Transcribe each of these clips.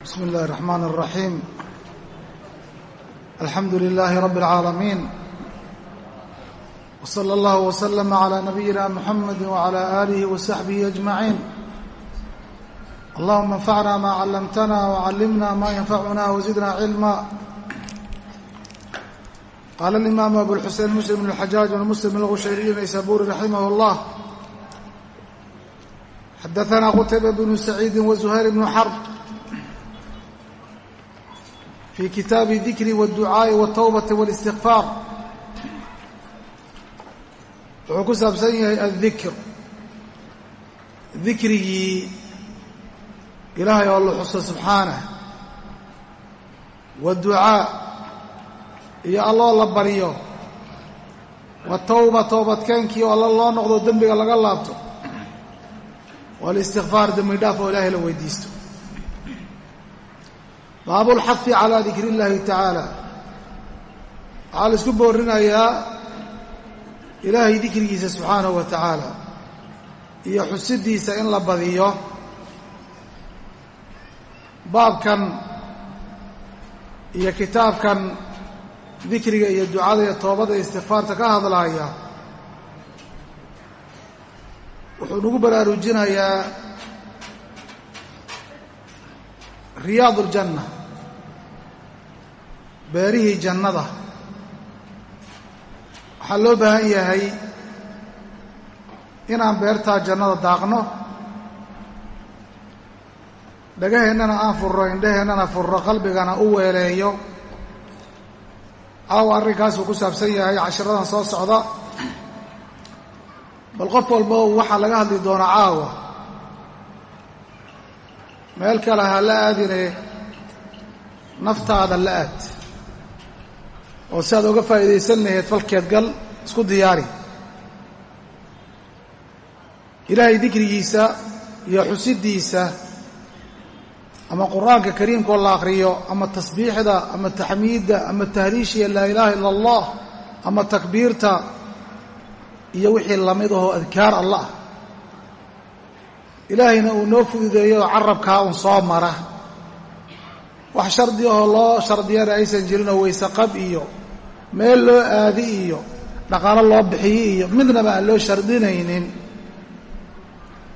بسم الله الرحمن الرحيم الحمد لله رب العالمين وصلى الله وسلم على نبينا محمد وعلى آله وصحبه أجمعين اللهم انفعنا ما علمتنا وعلمنا ما ينفعنا وزدنا علما قال الإمام أبو الحسين مسلم بن الحجاج بن مسلم الغشيري نيسابوري رحمه الله حدثنا قتيبة بن سعيد وزهير بن حرب في kitaabi dikri wاdducaaءi wالtawbati wاlistikfaar wuxuu ku saabsan yahay aلdikr dikrigii ilaahay oo la xuso subxaanah wاdducaa iyo alloo la baryo wالtawba toobadkeenkii oo alla loo noqdo dembiga laga laabto wاlistikfaar dembi dhaaf oo ilaahay la weydiisto baabu lxafi calaa dikri illaahi tacaala. Waxaa la isku boorinayaa ilaahay dikrigiisa subxaanahu wa tacaala iyo xusidiisa in la badiyo baabkan iyo kitaabkan dikriga iyo ducada iyo toobada iyo istikfaarta ka hadlaaya. Wuxuu nagu baraarujinayaa riyaad uljanna beerihii jannada. Waxaa loo baahan yahay inaan beertaa jannada daaqno. Dhagaheennana aan furro indhaheennana furro qalbigana u weeleeyo. Caawa arrinkaasuu ku saabsan yahay cashiradan soo socda. Bal qof walba waxaa laga hadli doonaa caawa. Meel kale ha la aadine naftaada la aad oo si aad oga faa'iidaysan lahayd falkeed gal isku diyaari. Ilaahay dikrigiisa iyo xusiddiisa ama qur'aanka kariimkoo la akhriyo ama tasbiixda ama taxmiidda ama tahliishiya laa ilaaha ila allah ama takbiirta iyo wixii la mid ahoo adkaar allah. Ilaahayna uu noo fududeeyo carabkaa un soo mara. Wax shardi ahoo loo shardiyana aysan jirinoo waysaqab iyo meel loo aadi iyo dhaqaalo loo bixiyo iyo midnaba aan loo shardinaynin.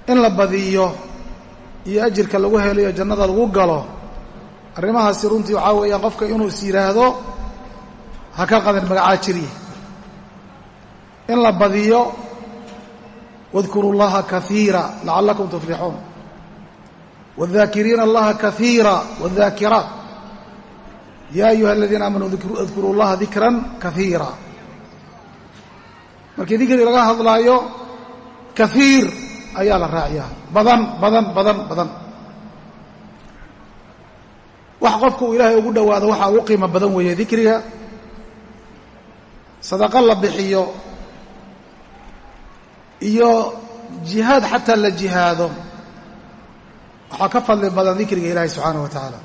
In la badiyo iyo ajirka lagu helo jannada lagu galo arrimahaasi runtii waxaa weeya qofka inuu is yidhaahdo ha ka qadan magacaa jiriya in la badiyo waadkuru llaha kaiira lacallakum tuflixuun. Waaakiriina allaha kaiira wاdaakiraat yaa ayuha aladiina aamanuu adkuruu llaha dikran kaiira markii dikri laga hadlaayo kaiir ayaa la raaciyaa badan badan badan badan wax qofku uu ilaahay ugu dhowaado waxa ugu qiimo badan weeye dikriga sadaqo la bixiyo iyo jihaad xataa la jihaado waxaa ka fadli badan dikriga ilaahay subxaanaه wa tacaala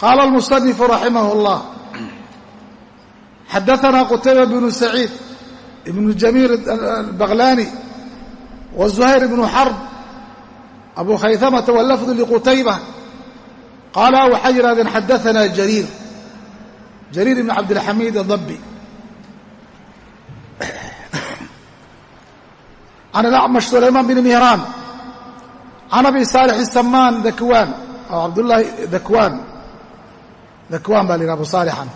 qaala almusanifu raximah llah xadaanaa qutayba bnu saciid ibnu jamiir baklaani wa zuhayr ibnu xarb abu khaytamata walafdu liqutayba qaala waxay yidhahdeen xadaanaa jariir jariir ibn cabdilxamiid adabi can alacmash sulaymaan bn mihraan can abi saalix isamaan dakwaan aw cabdullaahi dakwaan dakwaan baa la yidhaha abu saalixan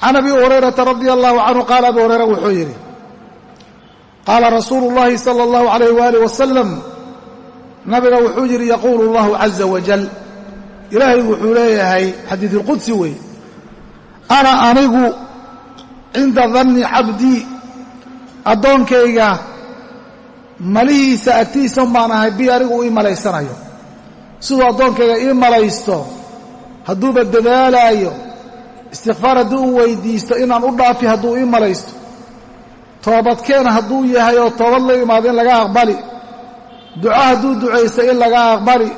can abi hurayrata radia allahu canhu qaala abu hurayra wuxuu yidhi qaala rasuulu اllahi salى اllahu alayh waalih wasalam nabiga wuxuu yidhi yaquulu اllahu caza wajal ilaahay wuxuu leeyahay xadiid اlqudsi wey ana anigu cinda danni cabdii addoonkayga malihiisa agtiisa un baan ahay bi anigu ii malaysanayo siduu addoonkayga ii malaysto hadduuba dadaalaayo istikfaar hadduu u weydiisto inaan u dhaafi hadduu ii malaysto. Toobadkeen hadduu yahay oo toobad la imaado in laga aqbali. Duco hadduu ducaysto in laga aqbali.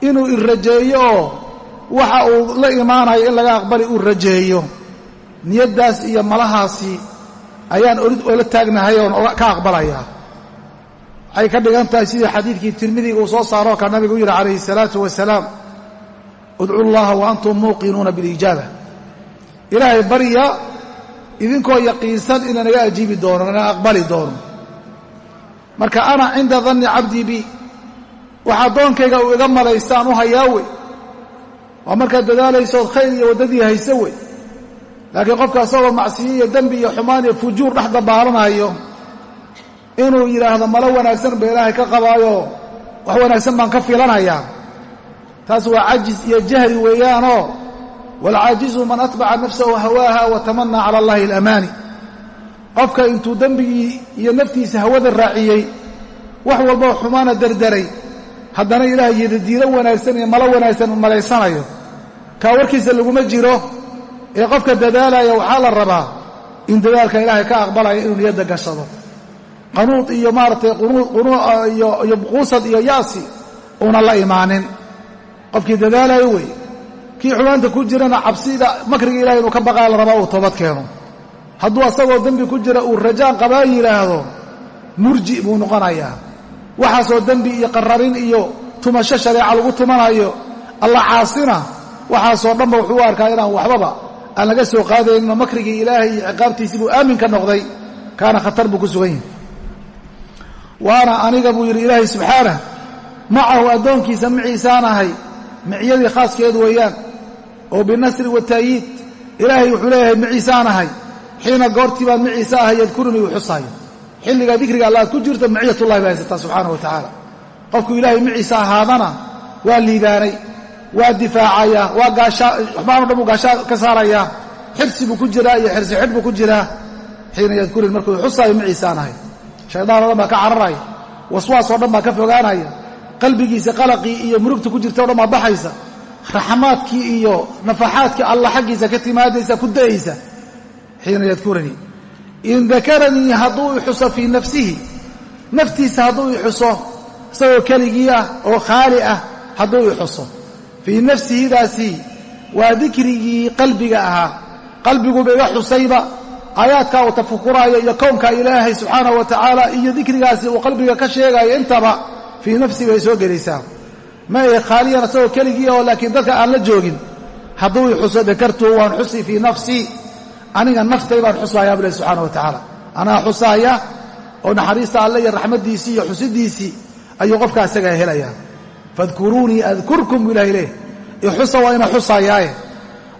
Inuu i rajeeyo oo waxa uu la imaanayo in laga aqbali uu rajeeyo. Niyaddaas iyo malahaasi ayaan ola taagnahay oon ka aqbalayaa. Waxay ka dhigan tahay sidii xadiidkii tirmidiga uu soo saaroo ka nabigu u yidhi calayhi salaatu wasalaam udcu llaha wa antum muuqinuuna bilijaaba. Ilaahay barya idinkoo yaqiinsan ina naga ajiibi doono naga aqbali doono. Marka ana cinda danni cabdii bi waxa addoonkayga uu iga malaystaan u hayaa wey waa markaad dadaalaysood khayr iyo waddadii hayse wey laakiin qofka asagoo macsiyo iyo dembi iyo xumaan iyo fujuur dhex dabaalanayo inuu yidhaahdo malo wanaagsan ba ilaahay ka qabaayo wax wanaagsan baan ka filanayaa taas waa cajis iyo jahli weeyaanoo waalcaajizu man atbaca nafsahu hawaaha wa tamanaa cala allahi alamaani. Qofka intuu dembigii iyo naftiisa hawada raaciyey wax walboo xumaana derderay haddana ilaah yidadiilo wanaagsan iyo malo wanaagsan malaysanayo. Kaa warkiisa laguma jiro ee qofka dadaalaya waxaa la rabaa in dadaalka ilaahay ka aqbalaya inuu niyadda gashado. Qanuud iyo maaratay iyo buquusad iyo yaasi uuna la imaanin qofkii dadaalayo wey. Kii xumaanta ku jirana cabsida makriga ilahay inuu ka baqaa la rabaa uu toobad keeno. Hadduu asagoo dembi ku jira uu rajaan qabaa yidhaahdo murji buu noqonayaa. Waxaasoo dembi iyo qararin iyo tumasho shareeca lagu tumanayo alla caasina waxaasoo dhanba wuxuu u arkaa inaan waxbaba aan laga soo qaadayninoo makrigii ilaahay iyo ciqaabtiisii buu aamin ka noqday kaana khatar buu ku sugan yahay. Waana aniga buu yidhi ilaahay subxaanah macahu addoonkiisa maciisaan ahay miciyadii khaaskeedu weeyaan oo binasri wataayiid ilaahay wuxuu leeyahay maciisaan ahay. Xiina goortii baan maciise ahay yadkurunii uu xusaayo xilligaa dikriga alla aad ku jirto maciyatullahi baa haysataa subxaana wa tacaala. Qofku ilaahay maciise ahaadana waa liibaanay waa difaacayaa waa gaashawaxbaano dhan buu gaashaa ka saarayaa xibsi buu ku jiraa iyo xirsi xidh buu ku jiraa. Xiina yadkurin markuu xusaayo maciisaan dhan baa ka cararaya. Waswaas oo dhan baa ka fogaanaya qalbigiisa qalaqii iyo murugta ku jirta o dhan baa baxaysa. Raxmaadkii iyo nafaxaadkii alla xaggiisa ka timaadaysa ku da'aysa xiina yadkuranii in dakaranii hadduu ixuso fii nafsihi naftiisa hadduu ixuso isagoo keligii ah oo khaali ah hadduu ixuso fii nafsihidaasi waa dikrigii qalbiga ahaa. Qalbiguba iga xusayba aayaadkaa uu tafakuraayo iyo kownka ilaahay subxaanahu wa tacaala iyo dikrigaasi uu qalbiga ka sheegayo intaba fii nafsi bay soo gelaysaa. Ma ay khaaliyan isagoo keligii oo laakiin dadka aan la joogin hadduu ixuso dakartuu waan xusi fii nafsii aniga naftay baan xusayaa bu ilahi subxaana wa tacaala. Anaa xusaaya oo naxariista alle iyo raxmaddiisii iyo xusidiisii ayuu qofkaa isagaa helayaa. Fadkuruunii adkurkum buu ilahay leeh ixusa waa ina xusaayaaye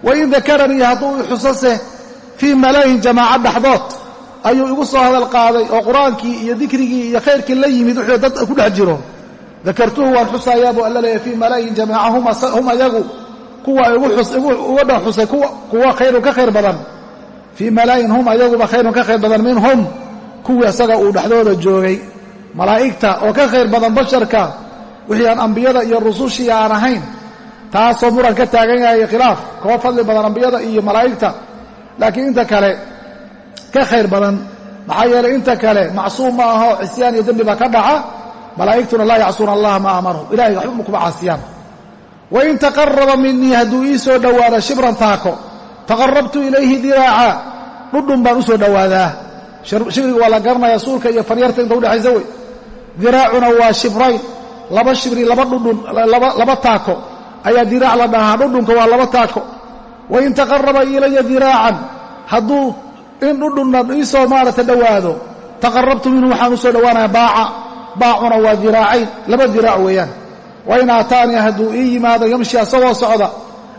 wain dakaranii hadduu ixusose fii mala'in jamaaca dhexdood ayuu igu soo hadal qaaday oo qur'aankii iyo dikrigii iyo khayrkii la yimid wuxuu dad ku dhex jiro. Dakartuhu waan xusayaa buu alla leeyahy fii mala'in jamaaca hum ayagu kuwa uga dhan xusay kuwa khayrun ka khayr badan. Fii mala'in hum ayaguba khayrun ka khayr badan minhum. Kuwii isaga uu dhexdooda joogay. Malaa'igta oo ka khayr badan basharka wixii aan ambiyada iyo rusushii aan ahayn taasoo muran ka taagan yahay khilaaf koo fadli badan ambiyada iyo malaa'igta. Laakiin inta kale ka khayr badan. Maxaa yeelay inta kale macsuum ma aho cisyaan iyo dembi baa ka dhaca. Malaa'igtuna laa yacsuuna allaha maa amaru ilahay waxba kuma caasiyaan. Wain taqaraba minii hadduu ii soo dhowaado shibran taako taqarabtu ilayhi diraaca dhudhun baan u soo dhowaadaa. Shibriga waa la garanaya suulka iyo faryarta inta udhexaysa wey. Diraacuna waa shibrayn laba shibri laba dhudhun laba taako. Ayaa diraac la dhahaa dhudhunka waa laba taako. Wain taqaraba ilaya diraacan hadduu in dhudhunna iisoo maarata dhowaado. Taqarabtu minhu waxaan u soo dhowaanaya baaca baacuna waa diraacayn laba diraac weeyaan. Wain aataanii hadduu ii yimaado yamshi asagoo socda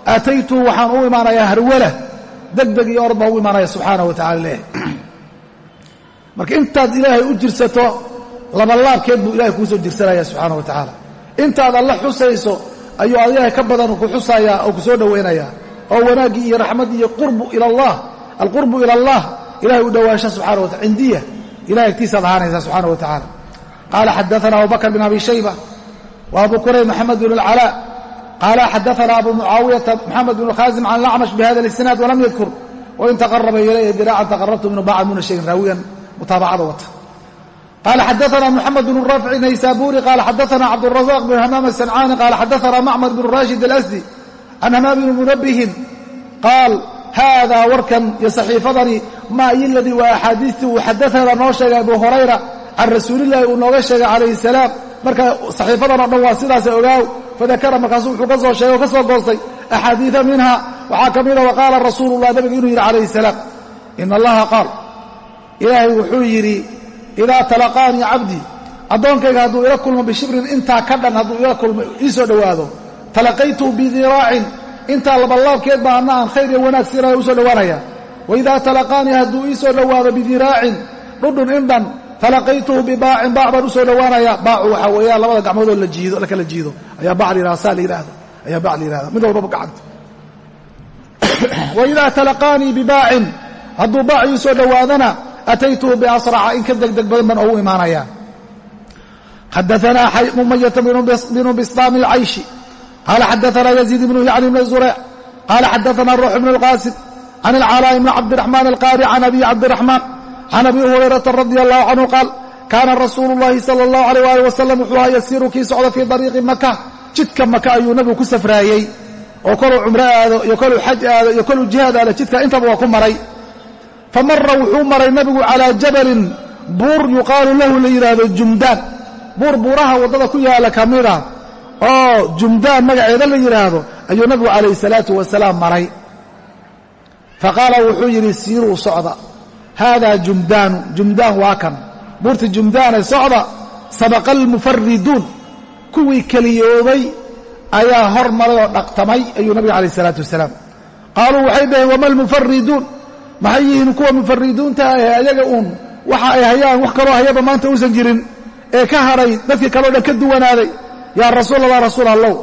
aataytuhu waxaan u imaanayaa harwala. Degdeg iyo orod baan u imaanaya subxaana wa tacala leh marka intaad ilaahay u jirsato labalaabkeed buu ilahay kuu soo jirsanaya subxaana wa tacaala. Intaad alla xusayso ayuu adigahay ka badan ku xusayaa oo ku soo dhowaynaya oo wanaaggii iyo raxmaddii iyo qurbu ila allah alqurbu ila allah ilahay u dhowaansha subxana wataala cindiya ilahay agtiisaad ahaanaysaa subxaana wa tacaala qaala xadaana abubakr bin abi shayba wa abu kuray maxamed bin alcalaa qaala xadaana abu mucaawiyata moxamed bin khaasim can lacmash bihada alisnaad walam yadkur wain taqaraba ilaya diraacan taqarabtu minu baacan muna sheegin raawiyan mutaabacada wata qaala xadaana moxamed bn rafci naysaburi qaala xadaana cabdurazaq bn hamaam asancaani qaala xadaana macmar bn rashid alasdi can hamaam bni munabihin qaal hada warkan iyo saxiifadani maa iladii waa axaadiistii uu xadaana noo sheegay abu hurayra can rasuulillahi uu nooga sheegay calayhi salaam marka saxiifadan o dhan waa sidaasa ogaaw fadakara markaasu wuxuu ka soo sheegay oo ka soo goostay axaadiida minha waxaa ka mida waqaala rasuulullah nabigu inuu yidhi calayhi salaam ina allaha qaal ilaahay wuxuu yidhi idaa talaqaanii cabdii addoonkayga hadduu ila kulmo bishibrin intaa ka dhan hadduu ila kulmo ii soo dhowaado talaqaytuhu bidiraacin intaa labanlaabkeed baa anna aan khayr iyo wanaag siinaya u soo dhowaanaya waidaa talaqaanii hadduu ii soo dhowaado bidiraacin dhudhun indhan talaqaytuhu bibaacin baac baan u soo dhowaanaya baacu waxaa weeyaan labada gacmoodoo la kala jiido. Ayaa bac la yihahda saa la yidhahda ayaa bac la yihahda mid walbaba gacanta. Waidaa talaqaanii bibaacin hadduu baac ii soo dhowaadana ataytuhu biasraca in ka degdeg badan baan ogu imaanaya xadaanaa umayata bnu bislaam alcayshi qaala xadaanaa yaziid bnu yacni bn zureyc qaala xadaanaa ruux bn اlqaasim can alcalaaءi bni cabdiraxmaan alqaari can abi cabdiraxmaan can abi hurayrata radi allahu canhu qaal kaana rasuulu llahi sala allahu alayh ali wasalam wuxuu ahaa yasiiru kii socda fii dariiqi maka jidka maka ayuu nabigu ku safraayey oo koluu cumro aado iyo koluu xaj aado iyo koluu jihaad aado jidka intaba waa ku maray fa mara wuxuu maray nabigu calaa jabalin buur yuqaalu lahu la yidhaahdo jumdaan buur buuraha waddada ku yaalla ka mida oo jumdaan magaceeda la yidhaahdo ayuu nabigu calayhi salaatu wasalaam maray. Fa qaala wuxuu yidhi siiruu socda. Haadaa jumdaanu jumdaan waa kan. Buurta jumdaane socda sabaqa almufariduun kuwii keliyooday ayaa hor maray oo dhaqtamay ayuu nabiga calayh isalaatu wasalaam. Qaaluu waxay dhaheen wama almufariduun maxay yihiin kuwa mufariduunta ee ayaga uun? Waxa ay hayaan wax kaloo hayaba maanta uusan jirin. Ee ka hadhay dadkii kaleo dhan ka duwanaaday yaa rasuul allah rasuul allow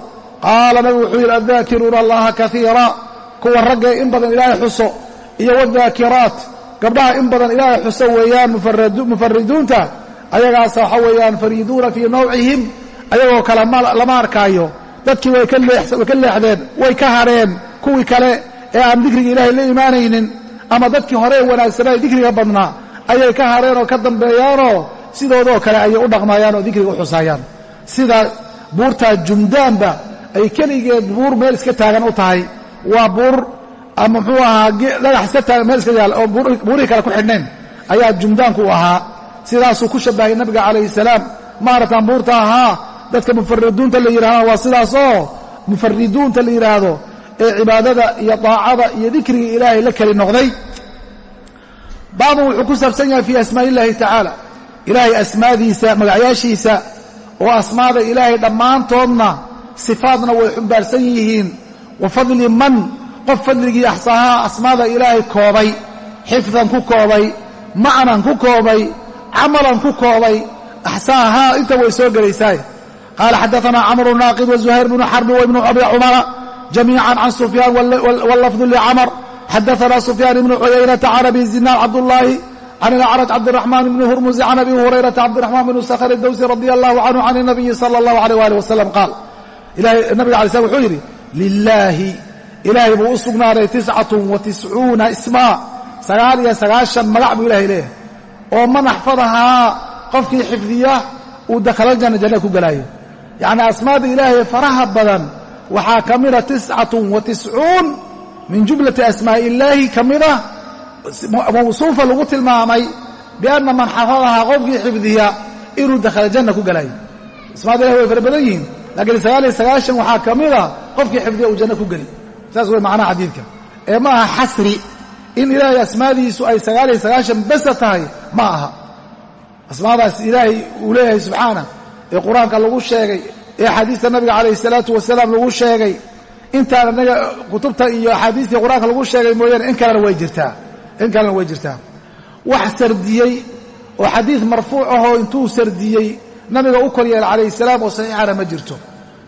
qaala nabigu wuxuu yidhi addaakiruuna allaha kaiira kuwa ragga in badan ilaahay xuso iyo wadaakiraat gabdhaha in badan ilaahay xuso weeyaan mufariduunta ayagaasa waxa weeyaan fariiduuna fii nawcihim. Ayagoo kale lama arkaayo. Dadkii way ka leexdeen way ka hadheen kuwii kale ee aan dikriga ilaahay la imaanaynin. Ama dadkii hore ee wanaagsanaa dikriga badnaa ayay ka hadheen oo ka dambeeyaanoo sidoodoo kale ayay u dhaqmayaan dikriga u xusaayaan sida buurtaa jumdaanba ay keligeed buur meel iska taagan u tahay. Waa buur muxuu ahaa dhagax iska taagan meel iska yaal oo buurihii kale ku xidhnayn ayaa jumdaanku ahaa. Sidaasuu ku shabahay nabiga calayhi salaam. Maaratan buurta ahaa dadka mufariduunta la yidhahda waa sidaasoo mufariduunta la yidhaahdo ee cibaadada iyo daacada iyo dikriga ilaahay la keli noqday. Baabu wuxuu ku saabsan yahay fii asmaaءi illahi tacaala ilaahay asmaadiisa magacyaashiisa oo asmaada ilaahay dhammaantoodna sifaadna way xumbaarsan yihiin. Wa fadli man qof fadligii axsaahaa asmaada ilaahay koobay xifdan ku koobay macnan ku koobay camalan ku koobay axsaahaa inta way soo gelaysaay qaala xadaanaa camru naaqid wazuhayr bnu xarbi wibnu abi cumara jamiica can sufyaan wlafdu licamr xadaanaa sufyaan ibnu cuyaynata can abi zinaad cabdullaahi can ilacraj cabdiraxmaan bni hurmusi can abi hurayrata cabdiraxmaan bnu sakhr dawsi radi allahu canhu can nabiyi sala allahu alayh ali wasalam qaal nabiga alay slam wuxuu yidhi lilaahi ilaahay buu u sugnaaday tiscatun wa tiscuuna ismaa sagaal iyo sagaashan magac buu ilahay leeyahay oo man axfadahaa qofkii xifdiya uu dakhalaljanna janna ku gelaayo yacni asmaada ilaahay faraha badan waxaa ka mida tiscatun wa tiscuun min jumlati asmaa'i illaahi ka mida mawsuufa lagu tilmaamay bianna man xafadahaa qofkii xifdiya inuu dakhalaljanna ku gelaayo asmaada ilahi way fara badan yihiin laakiin sagaal iyo sagaashan waxaa ka mida qofkii xifdiya uu janno ku geli saas wey macnaha xadiidka. Ee ma aha xasri in ilaahay asmaadiisu ay sagaal iyo sagaashan besa tahay ma aha. Asmaadaas ilaahay uu leeyahay subxaana ee qur'aanka lagu sheegay ee axaadiista nabiga calayhi salaatu wasalaam lagu sheegay intaan anaga kutubta iyo axaadiistii qur'aanka lagu sheegay mooyaane in kalena way jirtaa in kalena way jirtaa. Wax sardiyey oo xadiid marfuuc ahoo intuu sardiyey nabiga u kor yeela calayhi salaam oo saxiixana ma jirto.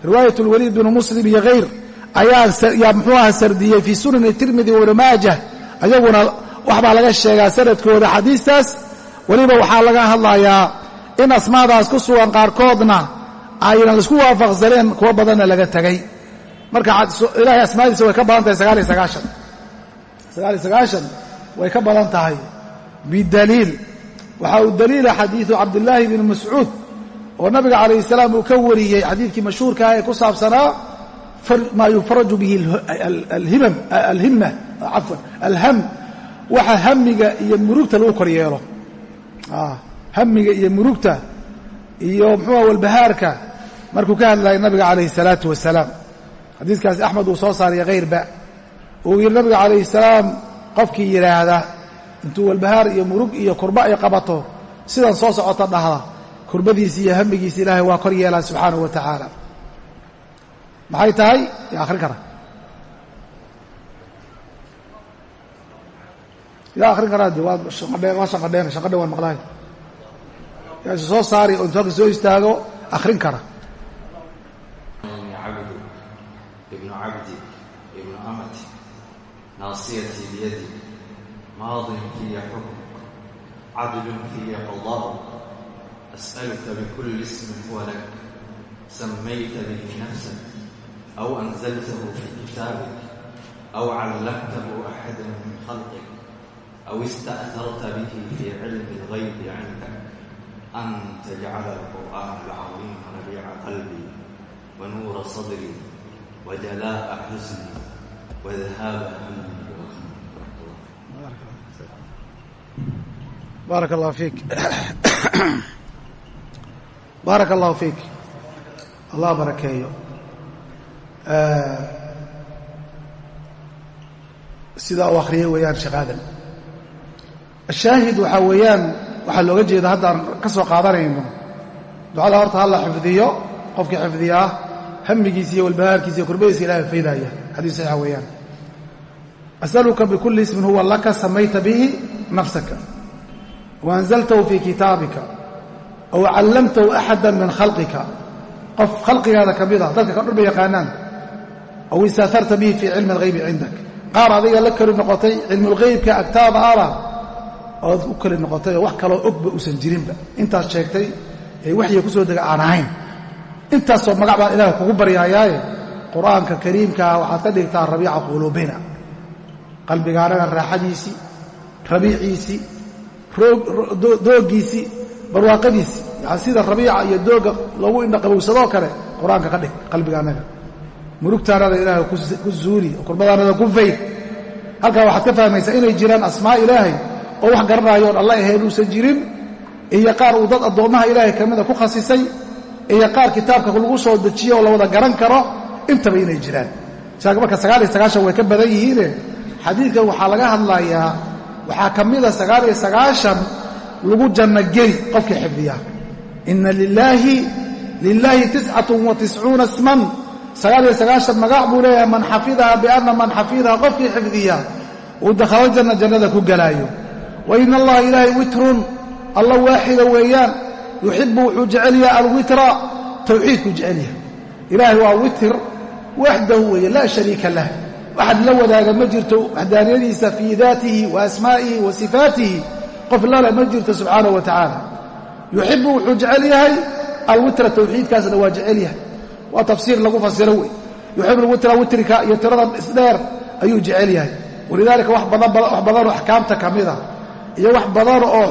Riwaayat lwaliid binu muslim iyo hayr ayaa muxuu aha sardiyey fii sunani tirmidi wabni maajah ayaguna waxbaa laga sheegaa sanadkooda xadiistaas. Weliba waxaa laga hadlayaa in asmaadaas ku sugan qaarkoodna aynan la isku waafaqsaneen kuwo badanna laga tegay marka ilaahay asmaadiisa way ka badan tahay sagaal iyo sagaashan. Sagaal iyo sagaashan way ka badan tahay. Bidaliil. Waxaa uu daliila xadiidu cabdillaahi bni mascuud oo nabiga calayhi salaam uu ka wariyey xadiidkii mashhuurkaah ee ku saabsanaa maa yufaraju bihi alhimma cafwan alham. Waxa hamiga iyo murugta lagu kor yeelo. Hamiga iyo murugta iyo muxuuha walbahaarka. Markuu ka hadlayay nabiga calayhi salaatu wasalaam. Xadiiskaasi axmed uu soo saariya hayrba uu yidhi nabiga calayhi salaam qofkii yidhaahda intuu walbahaar iyo murug iyo kurba ay qabato sidan soo socota dhahda kurbadiisi iyo hamigiisi ilaahay waa kor yeelaa subxaanahu wa tacaala. Maxay tahay? Yaa akhrin kara. Yaa akhrin karaa de waa shaqadhe waa shaqadheena shaqadhe waan maqlahay. Yaa isu soo saari oo intu halka soo istaago akhrin kara. Ibnu cabdi naasiyatii biyadi maadin fiya xukm cadlun fiya qadaa'u as'aluka bikuli ismin huwa lak samayta bihi nafsak aw anzaltahu fi kitaabik aw callamtahu axada min khalqik aw ista'harta bihi fi cilmi اlgaybi cindak an tajcala alqur'aan alcaظiima rabiica qalbi ونور صدري وجلاء حزني وذهاب wadahaaba baarak allah fiik baaraka allahu fiik. Allah barakeeyo. Eh, Sidaa u akhriyay weeyaan shaqaadan ashaahid waxaa weeyaan waxaa looga jeeda haddaan ka soo qaadanayno. Ducada horta hala xifdiyo qofkii xifdiya ah hamigiisa iyo walbahaarkiisa iyo kurbadiisa ilahay faydaaya. Xadiis saxiixa asaluka bikulli ismin huwa laka samayta bihi nafsaka waanzaltahu fii kitaabika aw callamtahu axada min khalqika qof khalqigaada ka mid a dadka ka dhurba yaqaanaan aw istaaharta bihi fii cilmi alghaybi cindak qaar adiga la keli noqotay cilmulghaybka agtaada ala ood u keli noqotay oo wax kaloo ogba uusan jirinba intaas sheegtay ee waxyiga ku soo dega aan ahayn intaasoo magac baan ilaah kugu baryayaaye qur'aanka kariimkaa waxaad ka dhigtaa rabiica qalbigaanaga raaxadiisii rabiiciisii dooggiisii barwaaqadiisii yani sida rabiica iyo doogga loogu indhaqabowsadoo kale qur'aanka ka dhig qalbigaanaga murugtaanada ilaahay ku zuuli oo kurbadaanada ku fayd halkaa waxaad ka fahmaysaa inay jiraan asmaa ilaahay oo wax garanaayoon alla ahayn uusan jirin iyo qaar uu dad addoommaha ilaahay ka mida ku khasisay iyo qaar kitaabka lagu soo dejiyo oo la wada garan karo intaba inay jiraan. Marka sagaal iyo sagaashan way ka badan yihiine xadiidkan waxaa laga hadlayaa waxaa ka mida sagaal iyo sagaashan lagu janno geli qofkii xifdiya ina lilaahi lilaahi tiscatun wa tiscuuna isman. Sagaal iyo sagaashan magac buu leeyahay man xafidaha bianna man xafidaha qofkii xifdiya uu dakhalo janna jannada ku gelaayo wa ina allaha ilaahay witrun alla waaxida weeyaan yuxibu wuxuu jecel yahay alwitra tawxiidkuu jecel yahay. Ilaahay waa witir waxdahu weeye laa shariika lah waxad la wadaaga ma jirto waxdaaniyadiisa fii daatihi wa asmaa'ihi wa sifaatihi qof lale ma jirto subxaanahu wa tacaala. Yuxibu wuxuu jecel yahay alwitra tawxiidkaasna waa jecel yahay. Waa tafsiir lagu fasiro wey yuxibu alwitra witrika iyo tirada isdheer ayuu jecel yahay. Walidaalika wax badanoo axkaamta ka mida iyo wax badan oo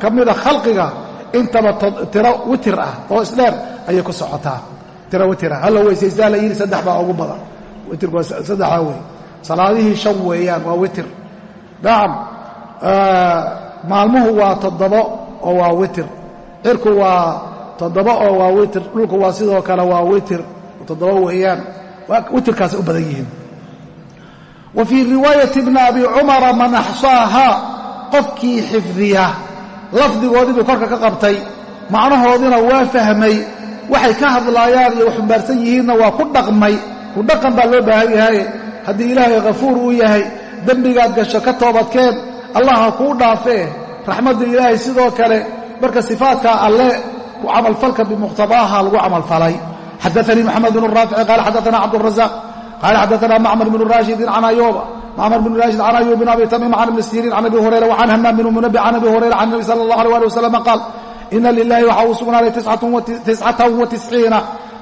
ka mida khalqiga intaba tiro witir ah oo isdheer ayay ku socotaa. Tiro witir ah. Halla weysaysaa la yidhi saddex baa ugu badan witirku waa saddexdaa wey salaadihii shan weeyaan waa witir. Nacam maalmuhu waa toddobo oo waa witir. Cirku waa toddobo oo waa witir. Dhulku waa sidoo kale waa witir. Toddobo weeyaan. Witirkaasay u badan yihiin. Wa fii riwaayati bni abi cumara man axsaaha qofkii xifdiya. Lafdigoodii buu korka ka qabtay. Macnahoodina waa fahmay. Waxay ka hadlaayaan iyo xumbaarsan yihiinna waa ku dhaqmay ku dhaqan baa loo baahan yahay. Haddii ilaahay khafuur uu yahay dembigaad gasho ka toobadkeen allah ha kuu dhaafee raxmadda ilaahay sidoo kale marka sifaadkaa alle ku camalfalka bimuqhtadaaha lagu camalfalay xadaanii moxamed bnu raafici qaala xadaana cabdurazaq qaala xadaana macmar bnu raashidin can ayuuba macmar bn raashid can ayub bn abi tamiim can ibni siriin can abi hurayra wacan hamaam bn munabi can abi hurayra can nabi sala allah alay ali wasalam qaal ina lilahi waxaa uu sugnaaday tiscatan wa tisciina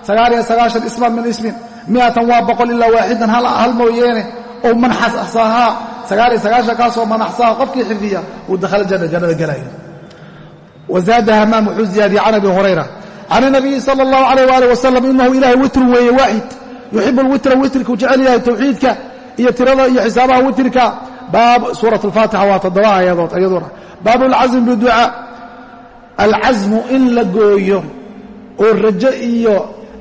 sagaal iyo sagaashan isman min ismin miatan waa boqol ilaa waaxidan hal mooyeene oo man axsaahaa sagaal iyo sagaashan kaasoo man axsaaha qofkii xifdiya uu dakhala janna jannada gelaya wazaada hamaam wuxuu ziyaadiyey can abi hurayra. Can inabiyi sala allahu alayh waali wasalam inahu ilahay witrun weeye waaxid yuxibu lwitra witrkuu jecel yahay tawxiidka iyo tirada iyo xisaabaha witrka. Suurat alfaatixa waa toddoba aayadood iyaduna. Baabu alcazmi biducaa alcasmu in la gooyo oo rajo iyo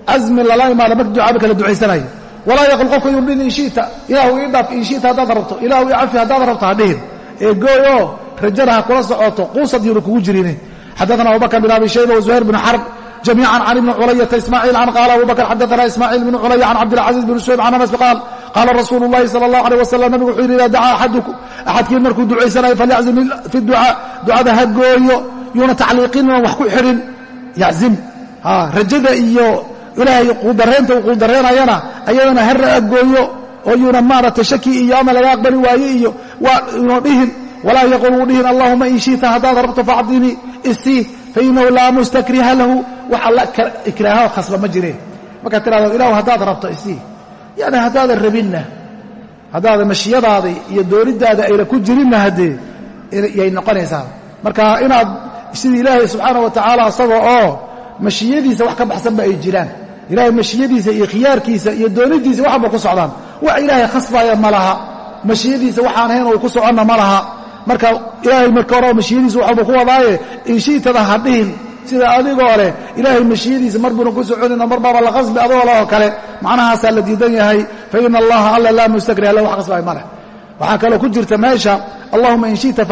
casmi lala imaado marka ducaaba kala ducaysanayo walaa yaqul qofka yuu dhihin inshita ilaahu ii dhaaf inshita haddaad rabto ilaahu ii cafi haddaad rabto ha dhihin ee gooyoo rajada ha kula socoto quusad yuuna kugu jirin xadaana abubakr bin abi shayba wazuhayr bn xarb جميعا عن ابن علية إسماعيل عن قال أبو بكر حدثنا إسماعيل بن علي عن عبد العزيز بن سويب عن أنس قال قال رسول الله صلى الله عليه وسلم نبgu wuxuu yidhi إذا dacaa أxadukum axadkiin markuu ducaysanayo falyacزim fi الducاء ducada ha gooyo yuuna tacliiqinin wax ku xidhin yaczim rajada iyo ilaahay quudareynta uu quudareynayana ayadana ha raagooyo oo yuuna maaragtay shaki iyo ama laga aqbali waaye iyo yuuna dhihin. Walaa yaqul uu dhihin allahuma in shiئta haddaad rabto faacdinii isii fainahu laa mustakriha lahu. Wax alla ikraaho khasba ma jireen. Markaad tirahdo ilahu haddaad rabto isii yani haddaadan rabinna haddaadan mashiyadaada iyo doonidaada ayna ku jirinna haddee yay noqonaysaa. Marka inaad sidii ilaahay subxaana wa tacaala asaga oo mashiyadiisa wax ka baxsanba ay jiraan ilaahay mashiyadiisa iyo khiyaarkiisa iyo doonidiisa waxba ku socdaan. Wax ilaahay khasbaya ma laha. Mashiyadiisa waxaan ahayn uu ku soconna ma laha. Marka ilaahay marka hore mashiyadiisa waxba ku wadaaye inshiitada ha dhihin. Sida adigoo leh ilaahay mashiyadiisa mar buuna ku soconayna mar baaba la qasbi adoo leh oo kale macnahaasaa la diidan yahay fa ina allaha alla laa mustakri alla wax leh. Waxaa kaloo ku jirta meesha allahuma in shi'ta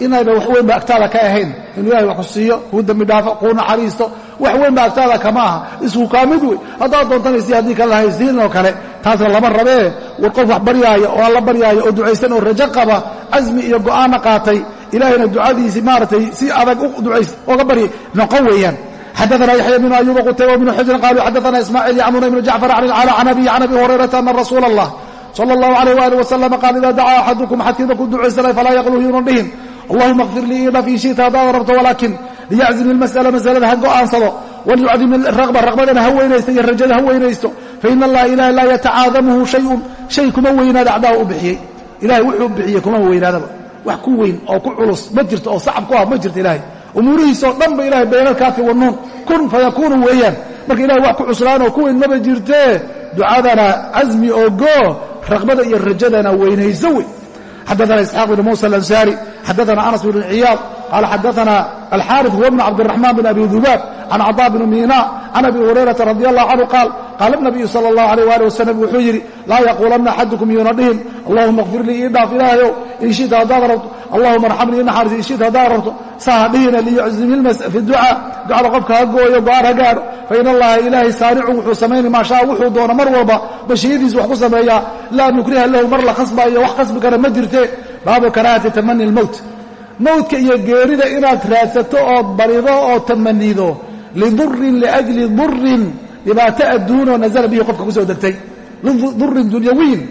inayba wax weyn ba agtaada ka ahayn inuu ilahay wax ku siiyo kuu dembi dhaafo kuu naxariisto wax weyn ba agtaada kama aha isku kaa mid wey haddaad doontanaysi haddii kale lahaysiin oo kale taasna lama rabee war qof wax baryaaya oo alla baryaaya oo ducaysan oo rajo qaba casmi iyo go'aanna qaatay ilaahayna ducadiisii maaragtay si adag u ducays oga baryay noqon weeyaan xadaثna yaحya بن أyuba qtayba بن xujrin qaluu xadaثna ismاعيل ycmr بن jacفر عن الclى عن أbي عن أbي هurayرaةa أna rasuul الlah slى الlaه عalيه وaلiه وsلم qaal ida dacaa axadukum axadkiiba ku ducaysanay falaa yaqluu yuunan dhihin allahuma kfir lii idhaf ii shi'ta haddaad rabto walaakin liyaczim ilmas'ala masalada ha go'aansado walyucdim iraqba raqbadana ha weynaysto iyo rajada ha weynaysto faina allaha ilaah laa yatacaadamuhu shayun shay kuma weynaada acdaha u bixiyey ilahay wuxuu bixiyey kumama weynaadaba wax ku weyn oo ku culus ma jirto oo sacab ku ah ma jirto ilaahay umuurihiisaoo dhan ba ilahay baynalkaafi wanuun kun fayakuunu weeyaan marka ilahay wax ku cuslaanoo ku weyn maba jirtee ducadana casmi oo goo raqbada iyo rajadana weynayso wey xadana isxaaq bn muusa alansaari xadana anas bn ciyaad qaala xadaثna alxاariث huwa bn cabdالرaحman bn abi dubaab can caطاء bn miina can abi hurayraةa radي الlah canهu qaal qaala الnabiyu salى الlah عalيه وalih waslm wuxuu yidhi laa yaquulanna axadukum yuuna dhihin allahuma اkfir lii ii dhaaf ilaahayow in shita haddaad rabto allahuma arxamnii i naxariis in shita haddaad rabto saha dhihina liyuczim fi ducaa ducada qofka ha gooyo go-aan ha gaadho fain allaha ilaahay saaricun wuxuu samaynay maa shaa wuxuu doono mar walba bashiyadiisu wax ku sameeyaa laa nukriha lahu mar la khasbaayo wax khasbi kara ma jirte baabu karaahati tamani اlmowt mowtka iyo geerida inaad raadsato ood barido oo tamanido lidurin liajli durin dhibaato adduunoo nazala bihi qofka ku soo degtay. Durin dunyawiyin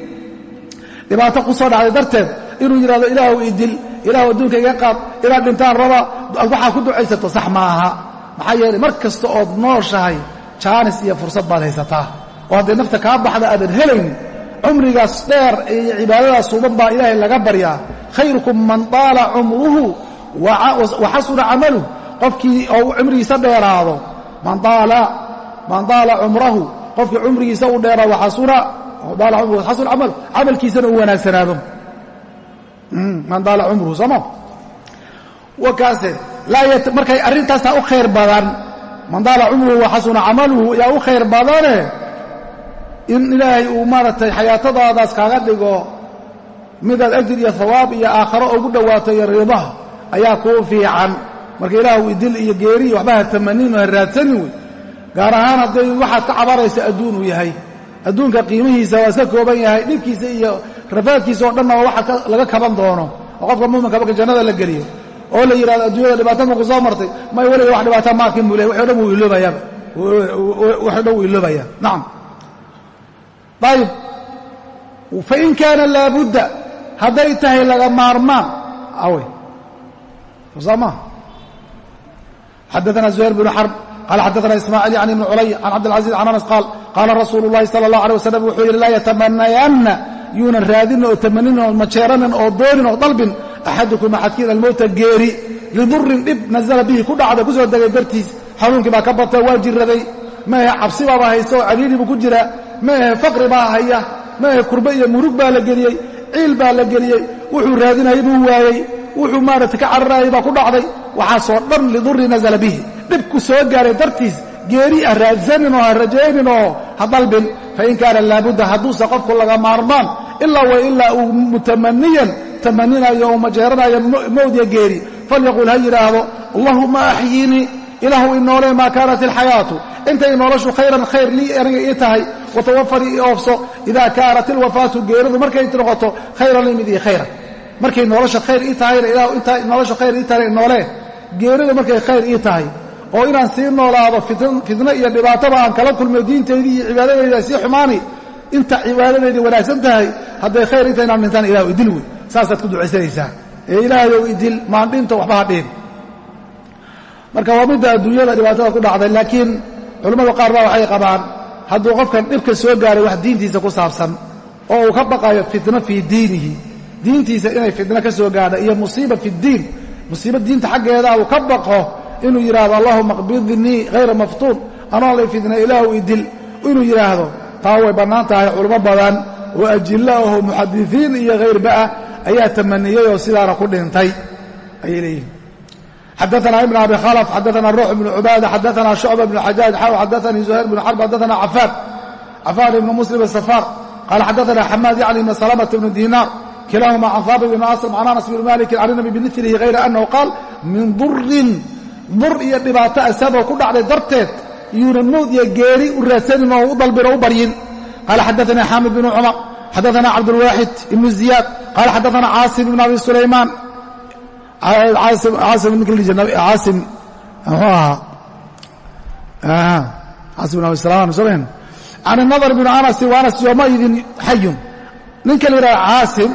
dhibaato ku soo dhacday darteed inuu yidhahdo ilaahu idil ilaahu adduunka iga qaad inaad dhintaan raba waxaa ku ducaysato sax maaha maxaa yeelay mar kasta ood nooshahay jaanis iyo fursad baad haysataa. Oo hadday nafta kaa baxda aadan helaynin cumrigaas dheer iyo cibaadadaas suuban baa ilaahay laga baryaa khayrukum man taala cumruhu wa xasuna camaluh qofkii oo cumrigiisa dheeraado man daala cumrahu. Qofkii cumrigiisa u dheera waxasuna camal camalkiisana u wanaagsanaado. Man daala cumruhu sooma wakaase markay arrintaasaa u khayr badan man daala cumruhu waxasuna camaluhu yaa u khayr badane in ilaahay uu maaragtay xayaatadaadaas kaaga dhigo midaad ajir iyo hawaab iyo aakharo ugu dhowaato iyo ridaha ayaa kuu fiican. Marka ilaahu idil iyo geeri iyo waxba ha tamanin ha raadsanin wey gaar ahaan hadday waxaad ka cabaraysa adduun uu yahay. Adduunka qiimihiisa waa iska kooban yahay dhibkiisa iyo rafaadkiisa oo dhanna waa waxa laga kaban doono oo qofka muuminka marka jannada la geliyo. Oo la yidhahdo adduunyada dhibaato maku soo martay may weliga wax dhibaata maakin buu ley waxo dhan wuu iloobayaaba waxo dhan wuu iloobayaa nacam ayib fain kaana laabudda hadday tahay laga maarmaan awe soo maa xadaثna زuhayr بن xرب qال xadaثna ismاعيل عن iبن culي عن cabdالعaزيز عن أنس qاal qaala rasuulu الlahi salى الlaه عليه waسلم wuxuu yidhi laa ytamanayanna yuunan raadinin oo tamanin oo majeeranin oo doonin oo dalbin axadukum axadkiin almowta geeri lidurin dhib nazla bihi ku dhacda ku soo degay dartiis xanuunkii baa ka batay waa jiraday ma ahe cabsi baaba haysta oo cadiidi buu ku jiraa ma ahe faqri baa haya ma ahe kurbe iyo murug baa la geliyey ciil baa la geliyey wuxuu raadinayay buu waayey wuxuu maaragtay ka cararaayay baa ku dhacday waxaasoo dhan lidurri nasala bihi. Dhibku soo gaaray dartiis geeri ah raadsanin oo ha rajaynin oo ha dalbin. Fain kaana laabudda hadduuse qofku laga maarmaan ilaa wa ilaa uu mutamaniyan tamaninayo uu majeeranayo mowdya geeri. Falyaqul ha yidhaahdo allahuma axyinii ilaahu inoole maa kaanat ilxayaatu intay noloshu khayran khayr lii aniga ii tahay watawafanii ii oofso idaa kaanat ilwafaatu geeridu markay noqoto khayran lii mid ii khayran. Markay nolosha khayr ii tahayna ilaahu intaa nolosha khayr ii tahayna inoole geeridu oo inaan sii noolaado fitno iyo dhibaataba aan kala kulmiyo diintaydii iyo cibaadadayda sii xumaani inta cibaadadaydii wanaagsan tahay hadday khayr ii tahay inaan dhintaan idil wey saasaad ku ducaysanaysaa. Ee ilaahayow idil maandhinto waxba ha dhihin marka waa midda adduunyada dhibaatada ku dhacday laakiin culammadu qaar baa waxay qabaan hadduu qofkan dhibka soo gaaray wax diintiisa ku saabsan oo uu ka baqayo fitno fii diinihi diintiisa inay fitno ka soo gaadha iyo musiiba fi ddiin musiibo diinta xaggeeda uu ka baqo inuu yidhaahdo allahuma qbidnii hayra maftuun anoon lay fitna ilaahu idil inuu yidhaahdo taa way bannaan tahay culamo badan oo ajilla aho muxadisiin iyo hayrba ah ayaa tamaniyey oo sidaana ku dhintay. Ayay leeyihiin xadaana ibn abi khalf xadaana ruux ibn cubaada xadaana shucba ibn xajaaj xaw xadaanii zuhayr bn xarb xadaana cafaan cafaan ibn muslim asafar qaala xadaana xamaad yacni ibn salamata ibn dinaar kilahuma can haabit ibn aslam can anas bn malikin can inabi bimilihi hayra anahu qaal min durin dur iyo dhibaato asaboo ku dhacday darteed yuuna mowd iyo geeri u raadsanin oo u dalbin oo u baryin qaala xadaana xaamid bn cumar xadaana cabdulwaaxid ibn ziyaad qaala xadaana caasim ibn abi sulaymaan asim mxuu ahaa asim bin abisalaan somen can nadar bn anasi wa anas yoomaidin xayun ninka la yidhaha caasim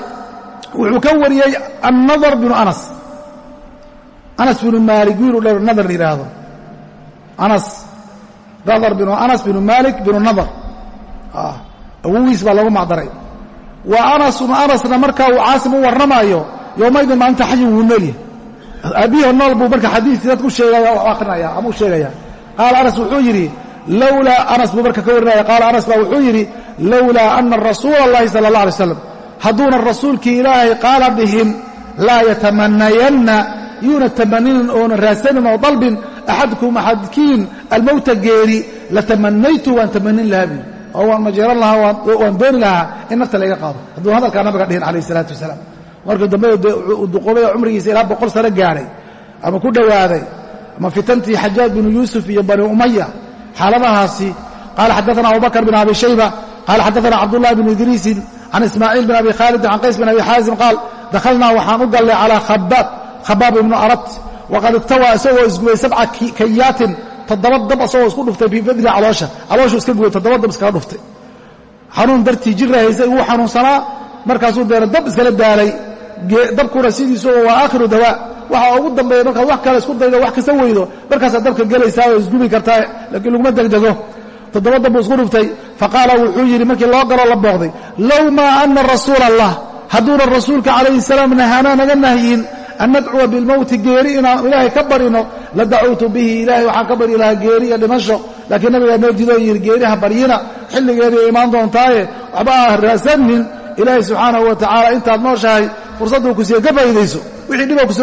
wuxuu ka wariyey annadar binu anas. Anas binu maalik wiiluu dh nadar la yidhaahdo. Anas nadar binu anas binu maalik binu nadar. Ah, Awogiis baa loogu macdaray. Wa anasun anasna markaa uu caasim u warramaayo yoomaydin maalinta xayin wuu noolyahay aabbiho nool buu marka xadiiskii dad ku sheegaya u akrinaya ama u sheegaya. Qaala anas wuxuu yidhi lowlaa anas buu marka ka warinaya qaala anas baa wuxuu yidhi lowlaa ana rasuula اllahi sala اllah alay slam hadduuna rasuulkii ilaahay qaala dhihin laa yatamanayanna yuuna tamaninin oona raadsanin oo dalbin axadkum axadkiin almowta geeri latamanaytu waan tamanin lahaa buui oo waan majeeran lahaa waan dooni lahaa in nafta layga qaado. Hadduu hadalkaa nabiga dhihin calayh isalaatu wasalaam markii dambe duqoobay cumrigiisa ilaa boqol sano gaadhay ama ku dhowaaday ama fitantii xajaaj binu yuusuf iyo bani umaya xaaladahaasi qaala xadaana abubakr bin abi shayba qaala xadaana cabdullahi bn idriisin can ismaaciil bin abi khaalidin can qays bin abi xaazim qaal dakhalnaa waxaan u gallay calaa khabaab khabaab ibnu arat waqad iktawaa isagoo isgubay sabca kayaatin toddoba dab isagoo isku dhuftay fii fadli caloosha calooshuu iska gubay toddoba dab iskaga dhuftay. Xanuun dartii jirra haysay xanuunsanaa markaasuu deena dab iskala daalay dabkuna sidiisu waa aakhiru dawaa waxa ugu dambeeya markaad wax kale isku daydo wax kasta weydo markaasaad dabka gelaysaa oo isgubi kartaa laakiin laguma degdego. Toddoba dab buu isku dhuftay. Faqaala wuxuu yidhi markii loo galoo la booqday low maa ana rasuula allah hadduuna rasuulka calayhi salaam nahaanaa naga nahyin an nadcuwa bilmowti geeri inaan ilaahay ka barino la dacuutu bihi ilaahay waxaan ka baryi lahaa geeri iyo dhimasho. Laakiin nabigaa noo diidoo yidhi geeriha baryina xilligeedii imaan doontaaye waxba ah raasanin ilaahay subxaanahu wa tacaala intaad nooshahay fursadduu ku siiye ka faa'idayso wixii dhiboo ku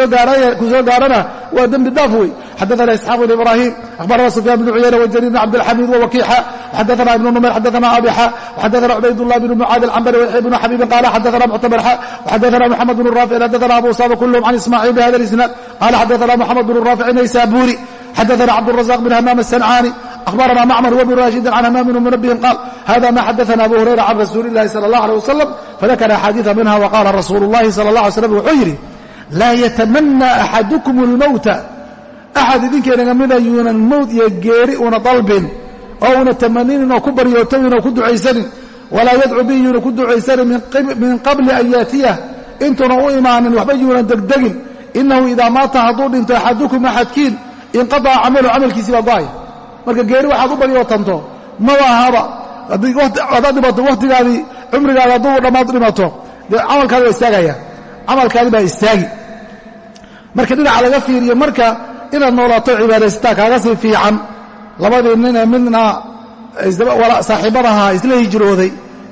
soo gaarana waa dembi dhaaf wey xadaana isxaaq bn ibrahim akhbarana sufyaan bn cuyayna wajariir bn cabdilxamiid wawakiixa xadaana ibnu numayr xadaana abixa xadaana cubaydullah bn mucaad alcambari waxya bnu xabiibin qaala xadaana muctamar xa xadaana moxamed bn raafic xadaana abu usama kulluhum can ismaaciil bihada lisnaad qaala xadaana moxamed bn raafic naysaburi xadaana cabdurazaq bn hamaam asancaani أخبرنا معمر وابن راشد عن همام بن منبه قال هذا ما حدثنا أبو هريرة عن رسول الله صلى الله عليه وسلم فذكر أحاديث منها وقال رسول الله صلى الله عليه وسلم wuxuu yidhi laa yatamanى أxaduكم الmowta أxad idinkeena mida yuunan mowt iyo geeri una dalbin oo una tamaninin oo ku baryootamin oo ku ducaysanin walaa yadcu bi yuuna ku ducaysanin min qabli an yaatiyah intuuna u imaanin waxba yuunan degdegin inahu idaa maata hadduu dhinto axadukum axadkiin inqaطaca camalu camalkiisii baa go'aya marka geeri waxaad u baryootanto maba ahaba haddaad dhimato wakhtigaadii cumrigaada hadduu dhammaad dhimato dee camalkaadi baa istaagaya. Camalkaadi baa istaagi. Marka dhinaca laga fiiriyo marka inaad noolaato cibaadaysataa kaaga sii fiican. Labadii ninee midna saaxiibadahaa isla hijrooday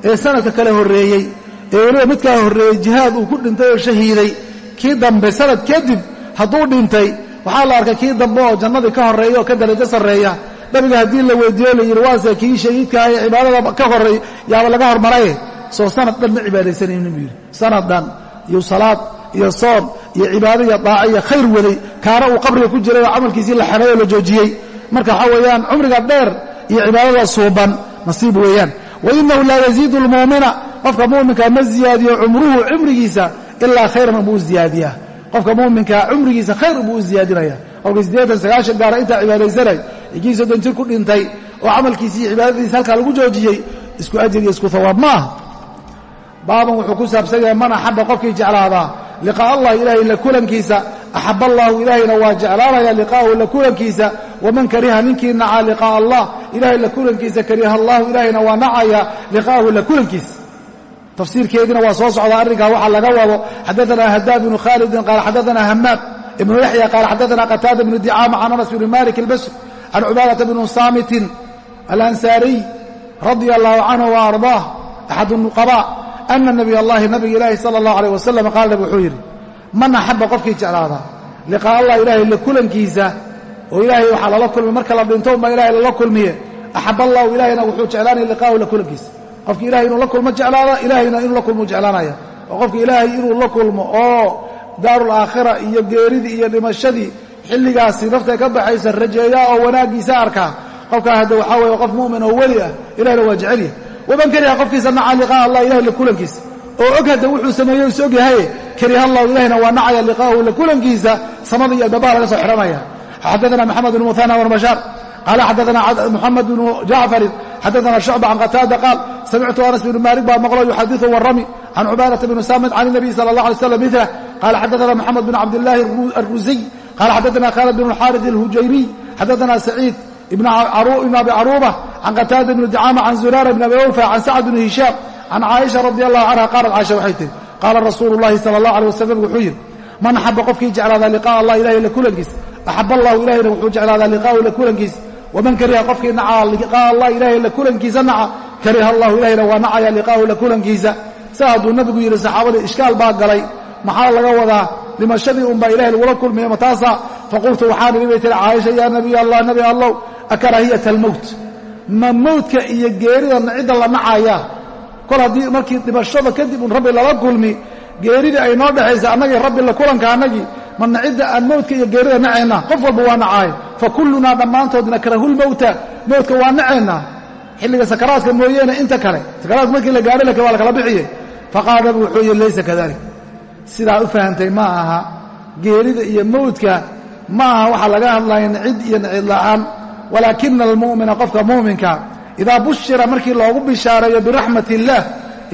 ee sanadka kale horreeyey ee weliba midkaa horreeyey jihaad uu ku dhintay oo shahiiday. Kii dambe sanad kadib hadduu dhintay waxaa la arkay kii dambe oo jannadii ka horreeya oo ka darajo sarreeya nabiga haddii la weydiiyo la yidhi waase kii shahiidkaah ee cibaadada ka horreey yaaba laga hormaraye soo sanad dhan ma cibaadaysanaynin buu yidhi. Sanad dhan iyo salaad iyo soon iyo cibaado iyo daaco iyo khayr waday kaana uu qabriga ku jiray oo camalkiisii la xeray oo la joojiyey. Marka waxaa weeyaan cumriga dheer iyo cibaadada suuban nasiib weeyaan. Wa inahu laa yaziidu lmuumina qofka muuminka ma ziyaadiyo cumruhu cumrigiisa ilaa khayran buu ziyaadiyaa. Qofka muuminkaa cumrigiisa khayr buu u ziyaadinaya qofkii siddeetan sagaashan gaara intaa cibaadaysanay iyo kii soddon jir ku dhintay oo camalkiisii iyo cibaadadiisa halkaa lagu joojiyey isku ajir iyo isku hawaab ma aha. Baaban wuxuu ku saabsan yahay man axabba qofkii jeclaadaa liqaa'a allah ilaahay la kulankiisa axab allahu ilaahayna waa jeclaanaya liqaa'ahu la kulankiisa waman kariha ninkii nacaa liqaa'a allah ilahay la kulankiisa kariha allahu ilaahayna waa nacaya liqaa'ahu la kulankiisa. Tafsiirkeediina waa soo socdaa arrinkaa waxaa laga wado xadaana hadaab bnu khaalidin qaala xadaana hamaam ibnu yaxya qaala xadaana qataada bnu dicaama can anas bni malik albasri can cubaadata bnu saamitin alansaariy radia allahu canhu wa ardaah axad nuqaba ana nabiy allahi nabiga ilaahi sala allahu alayh wasalam qaala nabig wuxuu yidhi man axaba qofkii jeclaadaa liqaa allah ilaahay la kulankiisa oo ilaahay waxaa lala kulmay marka la dhinto unbaa ilahay lala kulmiye axab allahu ilaahayna wuxuu jeclaanaya liqaahu la kulankiisa qofki ilahay inuu la kulmo jeclaada ilaahayna inuu la kulmo jeclaanaya oo qofka ilaahay inuu la kulmo oo daarul aakhira iyo geeridii iyo dhimashadii xilligaasi nafta ka baxaysa rajeeyaa oo wanaaggiisa arkaa. Qofkaa hadda waxaa weeye qof mu'min oo weli ah ilahna waa jecelyahy waman kariha qofkiisa naca liqaa'a allah ilahay la kulankiisa. Oo og hadda wuxuu sameeyey is og yahaye kariha allah ilahina waa nacaya liqaa'ahu la kulankiisa samada iyo albabaha laga soo xidhanaya xaddaana maxamed bn muhana warbashaar qaala xaddaana muxamed bnu jacfarin xaddaana shucba can qataada qaal samictu anas bnu maalik baa maqlo yuxadiu warami can cubaadata bni samid can nabiy sala allah alay slam mila qaala xaddaana moxamed bn cabdillaahi arrusiy qala xadaana khaalid bn اlxaariث اlhujaymiy xadaana saciid ibn abi caruuba can qataada bni dicama can zuraara bn abi awfa can sacd bni hishaam can caaisha radi allahu canha qaalat caaisha waxay tihi qaala rasuulu اllahi sala اllah alيh wasalam wuxuu yidhi man axaba qofkii jeclaadaa liqaa'a allah ilahay la kulankiisa axab allahu ilahayna wuxuu jeclaadaa liqaa'ahu la kulankiisa waman kariha qofkii naca liqaa'a allah ilahay la kulankiisa naca kariha allahu ilahayna waa nacaya liqaa'ahu la kulankiisa sa hadduu nabigu yidhi saxaabadii ishkaal baa galay maxaa laga wadaa dhimashadii unbaa ilahay lagula kulmiya mataasaa faqultu waxaan idhi bay tiri caaisha yaa nabiy allah nabi allow akraahiyata almowt ma mowdka iyo geerida cidda la nacayaa kol haddii markii dhimashada kadib un rabbi lala kulmi geeridii ay noo dhexaysa annagii rabbi la kulanka annagii mana cidda aan mowdka iyo geerida nacayna qof walba waa nacaay fa kullunaa dhammaantood nakrahulmowta mowdka waa nacaynaa xilliga sakaraadka mooyeene inta kale sakaraadka markii la gaadho lake waa la kala bixiye faqaala nabigu wuxuu yidhi laysa sidaa u fahamtay ma aha. Geerida iyo mowdka ma aha waxaa laga hadlaya nacid iyo nacid la'aan. Walaakina almu'mina qofka mu'minka idaa bushira markii loogu bishaareeyo biraxmat illaah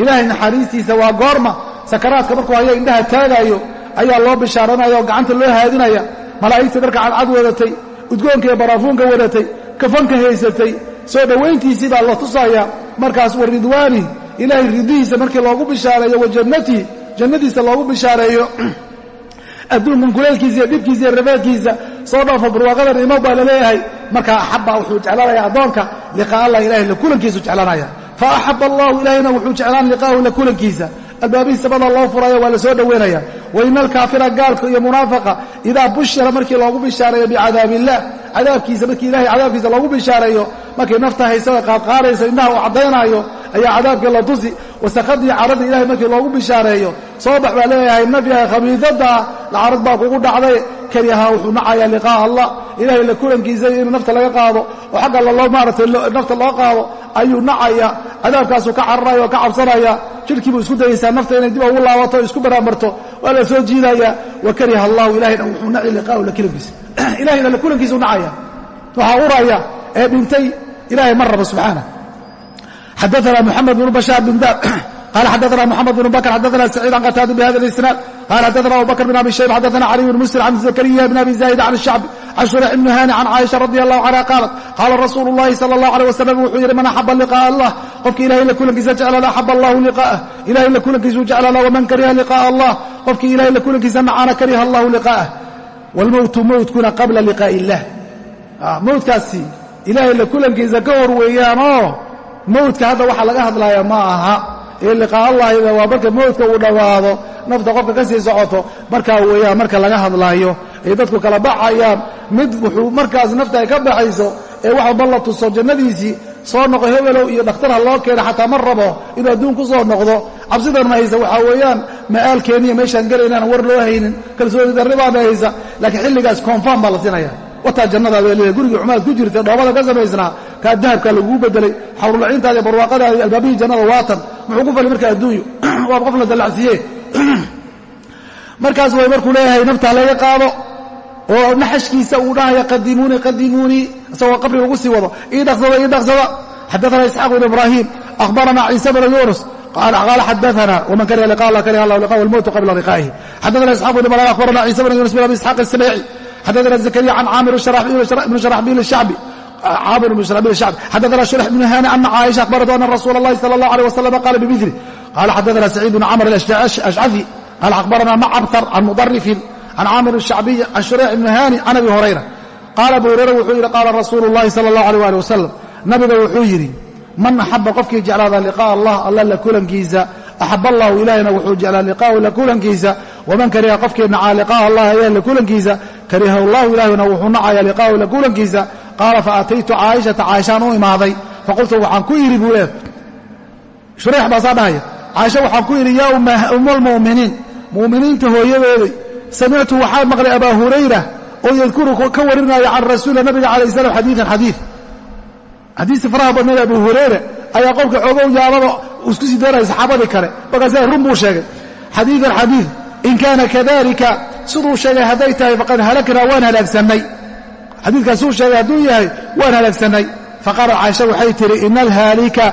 ilaahay naxariistiisa waa goorma. Sakaraadka markuu hayo indhaha taagaayo ayaa loo bishaaranaya oo gacanta loo haadinaya. Malaa'igtii dharka cadcad wadatay udgoonka iyo baraafuunka wadatay kafanka haysatay soo dhowayntiisii baa la tusaya markaas wa ridwaani ilaahay ridihiisa markii loogu bishaareeyo wa jannatihi jannadiisa loogu bishaareeyo. Adduunkan kuleelkiisa iyo dhibkiisa iyo rafaadkiisa soo dhoofa barwaaqadan imo baa la leeyahay markaa axabba wuxuu jeclaanaya addoonka liqaa allah ilahay la kulankiisu jeclaanaya. Fa axab allahu ilaahayna wuxuu jeclaan liqaahu la kulankiisa. Albaabihii loo furaya waa la soo dhoweynaya. Wa ina alkaafira gaalka iyo munaafaqa idaa bushira markii loogu bishaareeyo bicadaab illah cadaabkiisa markii ilahay cadaabkiisa loogu bishaareeyo markii nafta haysa qaadqaadaysa indhaha uu caddaynaayo ayaa cadaabkii la tusi wasakadii caradii ilahay markii loogu bishaareeyo soo bax baa leeyahay nafyaha khamiidada lacarad baa kugu dhacday kariha wuxuu nacayaa liqaa'a allah ilahay la kulankiisa inuu nafta laga qaado oo xagga loo maaratay nafta loo qaado ayuu nacaya cadaabkaasuu ka cararaya oo ka cabsanaya jidhkiibuu isku dayaysaa nafta inay dib ugu laabato o isku baraamarto waa la soo jiidaya wa kariha allahu ilahayna wuxuu naci liqaa'u la kulankiisa. Ilahayna la kulankiisuu nacaya. Waxaa uraya ee dhintay ilahay ma rabo subxaana xadaana moxamed bnu bashaar bin daab qala xadaana moxamed bn bakr xadaana saciid can qataada bihada اlisnaad qala xadaana abu bakr bn abi shayb xadaana caliy bn muslim can zakariya bn abi zaahid can الshacbi can shurayx ibni hani can caaisha radi allahu canha qaalat qaala rasuulu اllahi salى اllah alيه wasalam wuxuu yidhi man axaba liqaaءa allah qofki ilahay la kulankiisa jeclaana axab allahu liqaa'ah ilahay la kulankiisuu jeclaana waman kariha liqaaءa allah qofkii ilahay la kulankiisa nacaana kariha allahu liqaa'ah wاlmowtu mowtkuna qabla liqaaءi اllah mowtkaasi ilaahay la kulankiisa ka hor weeyaanoo mowdka hadda waxaa laga hadlaya ma aha. Ee liqaa allahida waa marka mowdka uu dhowaado nafta qofka ka sii socoto markaa weeyaan marka laga hadlaayo. Ay dadku kala baxayaan mid wuxuu markaas nafta ay ka baxayso ee wax walba la tuso jannadiisii soo noqo hebelow iyo dhakhtarha loo keena xataa ma rabo inuu adduun ku soo noqdo. Cabsidan ma haysa waxaa weeyaan ma'aalkeeniya meeshaan gelaynaan war loo haynin kalsooni darri baana haysa laakiin xilligaas koonfaan baa la siinaya. Wataa jannadaada leeyahay gurigii xumaad ku jirta dhoobada ka samaysnaa kaa dahabka laguu bedelay xawrulaciintaadi barwaaqadaadi albaabihii jannada waatan. Muxuu ku fali marka adduunyo? Waa qof la dallacsiiye markaas way markuu leeyahay naftaa laga qaado oo naxashkiisa uu dhahaya qadimuunii qadimuunii isagoo qabri lagu sii wado. Ii dhaqsada ii dhaqsada. Xadaana isxaaq bn ibraahim ahbaranaa ciise bn yuunus. Qaala xadaana wman kariha liqa la kariha allah liqahu almowtu qabla liqaa'ihi. Xadaana isxaq bn ibraahim ahbarana ciise bn yuunus bn abi isxaaq ismaaci xadaana zakariya can caamir ibn sharaxbiil الshacbi caamir bn sharaxbil الshacbi xadaana shurx bn hani ana caaisha akhbaratu ana rasuula اllahi salى اllah alيه wasalam qala bimili qala xadaana saciid bn camr ashcafi qala akhbarana macabtar can mudarifin can caamir الshacbiy can shurayx bn hani can abi hurayra qaala abu hurayra wuxuu yidhi qaala rasuulu اllahi salى اllah alيh ali wasalam nabiga wuxuu yidhi man axaba qofkii jeclaada liqaa'a allah alla la kulankiisa axab allahu ilaahayna wuxuu jeclaa liqaahu la kulankiisa waman kariha qofkii nacaa liqaa'a allah ilaah la kulankiisa kariha allahu ilaahayna wuxuu nacaya liqaahu la kulankiisa qaala faataytu caaishata caaishaan u imaaday. Faqultu waxaan ku yidhi buu leeh shurayx baa saa dhahaya caaisha waxaan ku yidhi yaa umma almu'miniin mu'miniinta hooyadooday samictu waxaan maqlay abaa hurayra oo yadkuru ka warinaya can rasuuli nabiga calayh salam xadiidan xadiid. Xadiistii faraha badneed abu hurayra ayaa qofka xoogow yaababa isku sii doonaya saxaabadii kale. Markaasa run buu sheegay. Xadiidan xadiid. In kaana kadalika siduu sheegay hadday tahay faqad halaknaa waan halaagsannay xadiidkaasuu sheegay hadduu yahay waan halaagsannay. Faqaalat caaisha waxay tihi ina alhaalika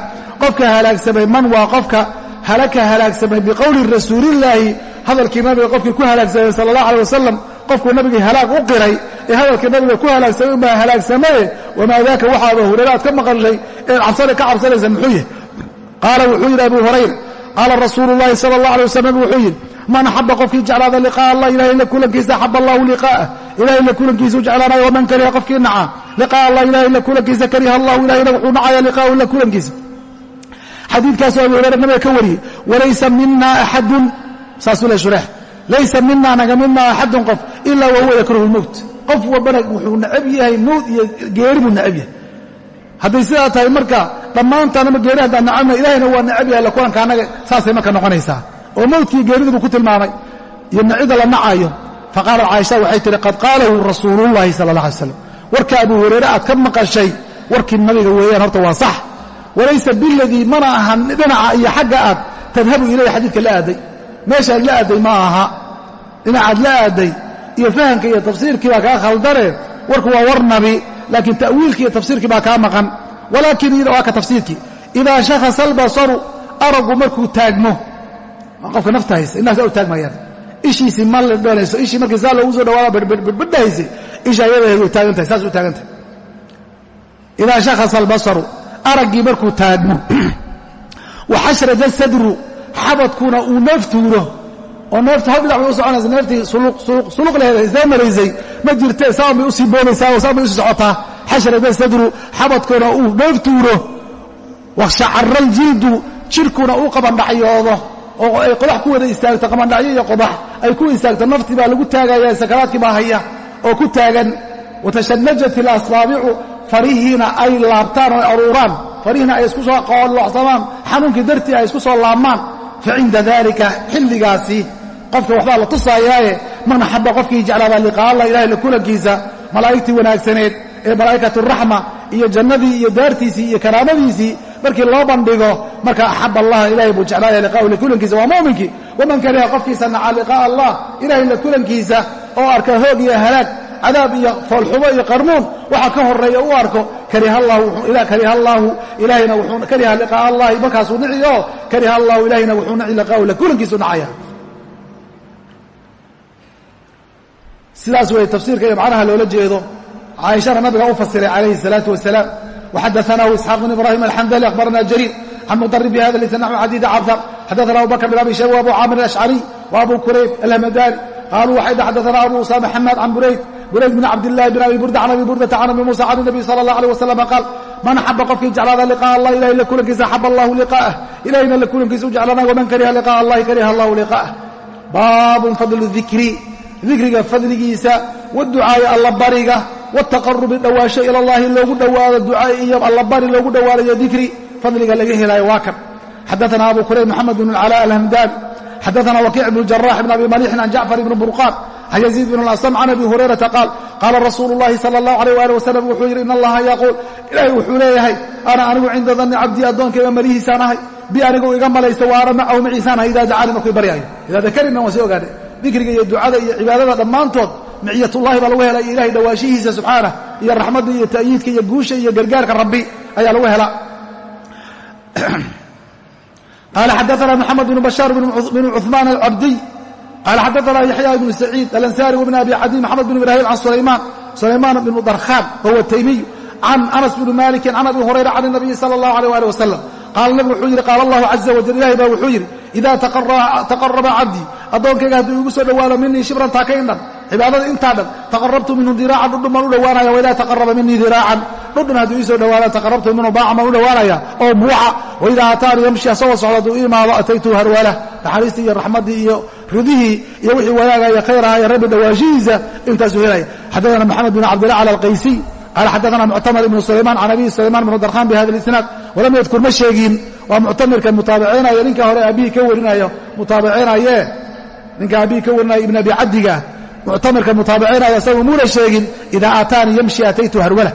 qofka halaagsamay man waa qofka? Halaka halaagsamay biqowli rasuulillaahi hadalkii nabiga qofkii ku halaagsamay sala allah aleh wasalam qofkuu nabigii halaag u qiray. Ee hadalkii nabiga ku halaagsamay unbaa halaagsamaye wamaa daaka waxaa aba hurayra aad ka maqashay? Eed cabsana ka cabsanaysa muxuu yahy qaala wuxuu yidhi abu hurayra qaala rasuulu llahi sala allah alay waslam wuxuu yidhi man axaba qofkii jeclaada liqaa'a allah ilahay la kulankiisa axaba allahu liqaa'ah ilahay la kulankiisa u jeclaanayo waman kariha qofkii naca. Liqaa'a allah ilahay la kulankiisa kariha allahu ilahayna wuxuu nacaya liqaahu la kulankiisa. Xadiidkaasuu abu hurayra nabiga ka wariyey walaysa mina axadun saasuu le shureex laysa mina naga mina axadun qof ilaa wahuwa yakrahu lmowt qof walbana wuxuu necab yahay mowt iyo geeri buu necab yahay. Hadday sidaa tahay marka dhammaantaan ama geeri haddaan nacabna ilahayna waa necab yahay lakulanka annaga saasay marka noqonaysaa oo mowtkii geeridii buu ku tilmaamay. Iyo nacida la nacayo. Faqaalat caaisha waxay tihi qad qaalahu rasuulullahi sala allah alay slam warka abu hurayre aad ka maqashay warkii nabiga weeyaan horta waa sax. Walaysa biladii mana ahan dhinaca iyo xagga aad tadhabu ilayh xadiidka la aaday. Meeshaad la aaday ma aha. Dhinacaad la aaday iyo fahamka iyo tafsiirkii baa kaa khaldane warku waa war nabi laakiin ta'wiilkii iyo tafsiirkii baa kaa maqan. Walaakin waa ka tafsiirkii. Idaa shakhasa albasaru araggu markuu taagmo qofka nafta haysa innaasa u taagmayaan. Ishiisii ma lidhanayso ishii markii saa loogu soo dhawaada birbidhahaysay isha ayadaheed way taagan tahay saas u taagan tahay. Idaa shakhasa albasaru araggii markuu taagmo wa xashraja sadru xabadkuna uu neeftuuro oo neeftu hal dhinac bay u soconaysa neeftii suluq leheeda isee maraysay ma jirte saan bay u sii boodaysaa oo saan bay u sii socotaa. Xashraja sadru xabadkuna uu neeftuuro washacara aljildu jidhkuna uu qabandhacyoodo oo ay qodax ku wada istaagto qabandhacyo iyo qodax ay ku istaagto naftii baa lagu taagaya sakaraadkii baa haya oo ku taagan watashanajat ilasbaabicu farihiina ay laabtaan oo ay aruuraan farihiina ay isku soo qoolloocsamaan xanuunkii dartii ay isku soo laabmaan fa cinda dalika xilligaasi qofka waxbaa la tusaayaaye man axaba qofkii jeclaada liqaa allah ilahay la kulankiisa malaa'igtii wanaagsaneed ee malaa'ikatu raxma iyo jannadii iyo daartiisii iyo karaamadiisii markii loo bandhigo marka axab allah ilahay buu jeclaaya liqaahu la kulankiisa waa muuminkii waman kariha qofkiisa naca liqaa'a allah ilahay la kulankiisa oo arka hoog iyo halaag cadaab iyo foolxumo iyo qarmuun waxa ka horreeya u arko kariha allaahu ilahayna wuxuu kariha liqaa'a allahi markaasuu nici kariha allahu ilahayna wuxuu nici liqaahu la kulankiisu nacaya. Sidaas wey tafsiirka iyo macnaha loola jeedo. Caaishana nabiga u fasiray calayhi الsalaatu wasalaam وxadaثnahu isxaaq bn ibrahim alxamdali akhbarana jariir can mudarib bhada lis naxو xadiid cabdar xadaثna abu bakr bn abi shayba وabu caamir الashcari وabu kurayb alhamadani qaaluu waxay xadaثna abu usama xamaad can burayd burayd bn cabdillahi bn abi burda can abi burdata can abi musa can الnabiy salى اllah alيه wasalam qaal man axaba qofkii jeclaada liqaaء allah ilahay la kulankiisa axab allahu liqaa'ah ilahayna la kulankiisa u jeclaanay waman kariha liqaaء allahi kariha allahu liqaa'ah baabun fadlu dikri dikriga fadligiisa waducaa'i allabariga wataqarubi dhowaasho ila allahi loogu dhowaado ducaa iyo allabari loogu dhowaadayo dikri fadliga laga helaayo waa kan. Xadaana abu kurayb maxamed bn cala alhamdani xadaana wakiic bn jarax bn abi malixin can jacfar ibni burqaan can yaziid bn asam can abi hurayrata qaal qaala rasuulu llahi sala allahu alayh ali wasalam wuxuu yidhi in allaha yaquul. Ilaahay wuxuu leeyahay ana anigu cinda danni cabdii addoonkayga malihiisaan ahay bi anigu iga malaysa wa macahu maciisaan ahay idaa dacani markuu baryaayo. Idaa dakarina waan soo ogaanay dikriga iyo ducada iyo cibaadada dhammaantood miciyatullahi baa lagu helay ilahay dhawaanshihiisa subxaanah iyo raxmadda iyo ta'yiidka iyo guusha iyo gargaarka rabbi ayaa lagu hela. Qaala xadaana maxamed bnu bashaar binu cumaan alcabdiy qaala xadaana yaxya ibnu saciid alansaari wbn abi cadiy maxamed bn ibraahim can sulaymaan sulaymaan bnu darkhaan wahuwa taymiy can anas bni maalikin can abi hurayra can nabiyi sala allahu aleh ali wasalam qaala nabigu wuxuu yidhi qaala allahu caza wajal ilahay baa wuxuu yidhi idaa taqaraba cabdii addoonkayga hadduu igu soo dhowaado minii shibrantaa ka indhan cibaadada intaa dhan taqarabtu minhu diraacan. Dhudhun baan u dhowaanaya waidaa taqaraba minii diraacan. Dhudhun hadduu ii soo dhowaado taqarabtu minhu baacan baan u dhowaanaya oo buuxa waidaa ataani yamshi asagoo socda hadduu ii imaado ataytuhu harwalah naxariistii iyo raxmaddii iyo ridihii iyo wixii wanaagaya khayraha iyo rabbi dhowaanshihiisa intaasuu helaya xaddaana maxamed bin cabdillah alqaysiy qaala xaddaana muctamar ibnu sulaymaan can abihi sulaymaan bnu darkhan bi hada isnaad. Walam yadkur ma sheegin waa muctamirka mutaabicinaya ninka hore aabihii ka warinayo. Mutaabicinaye ninka aabihii ka warinaya ibn abi cabdiga muctamirka mutaabicinaya isagoo muuna sheegin idaa aataanii yamshi ataytu harwala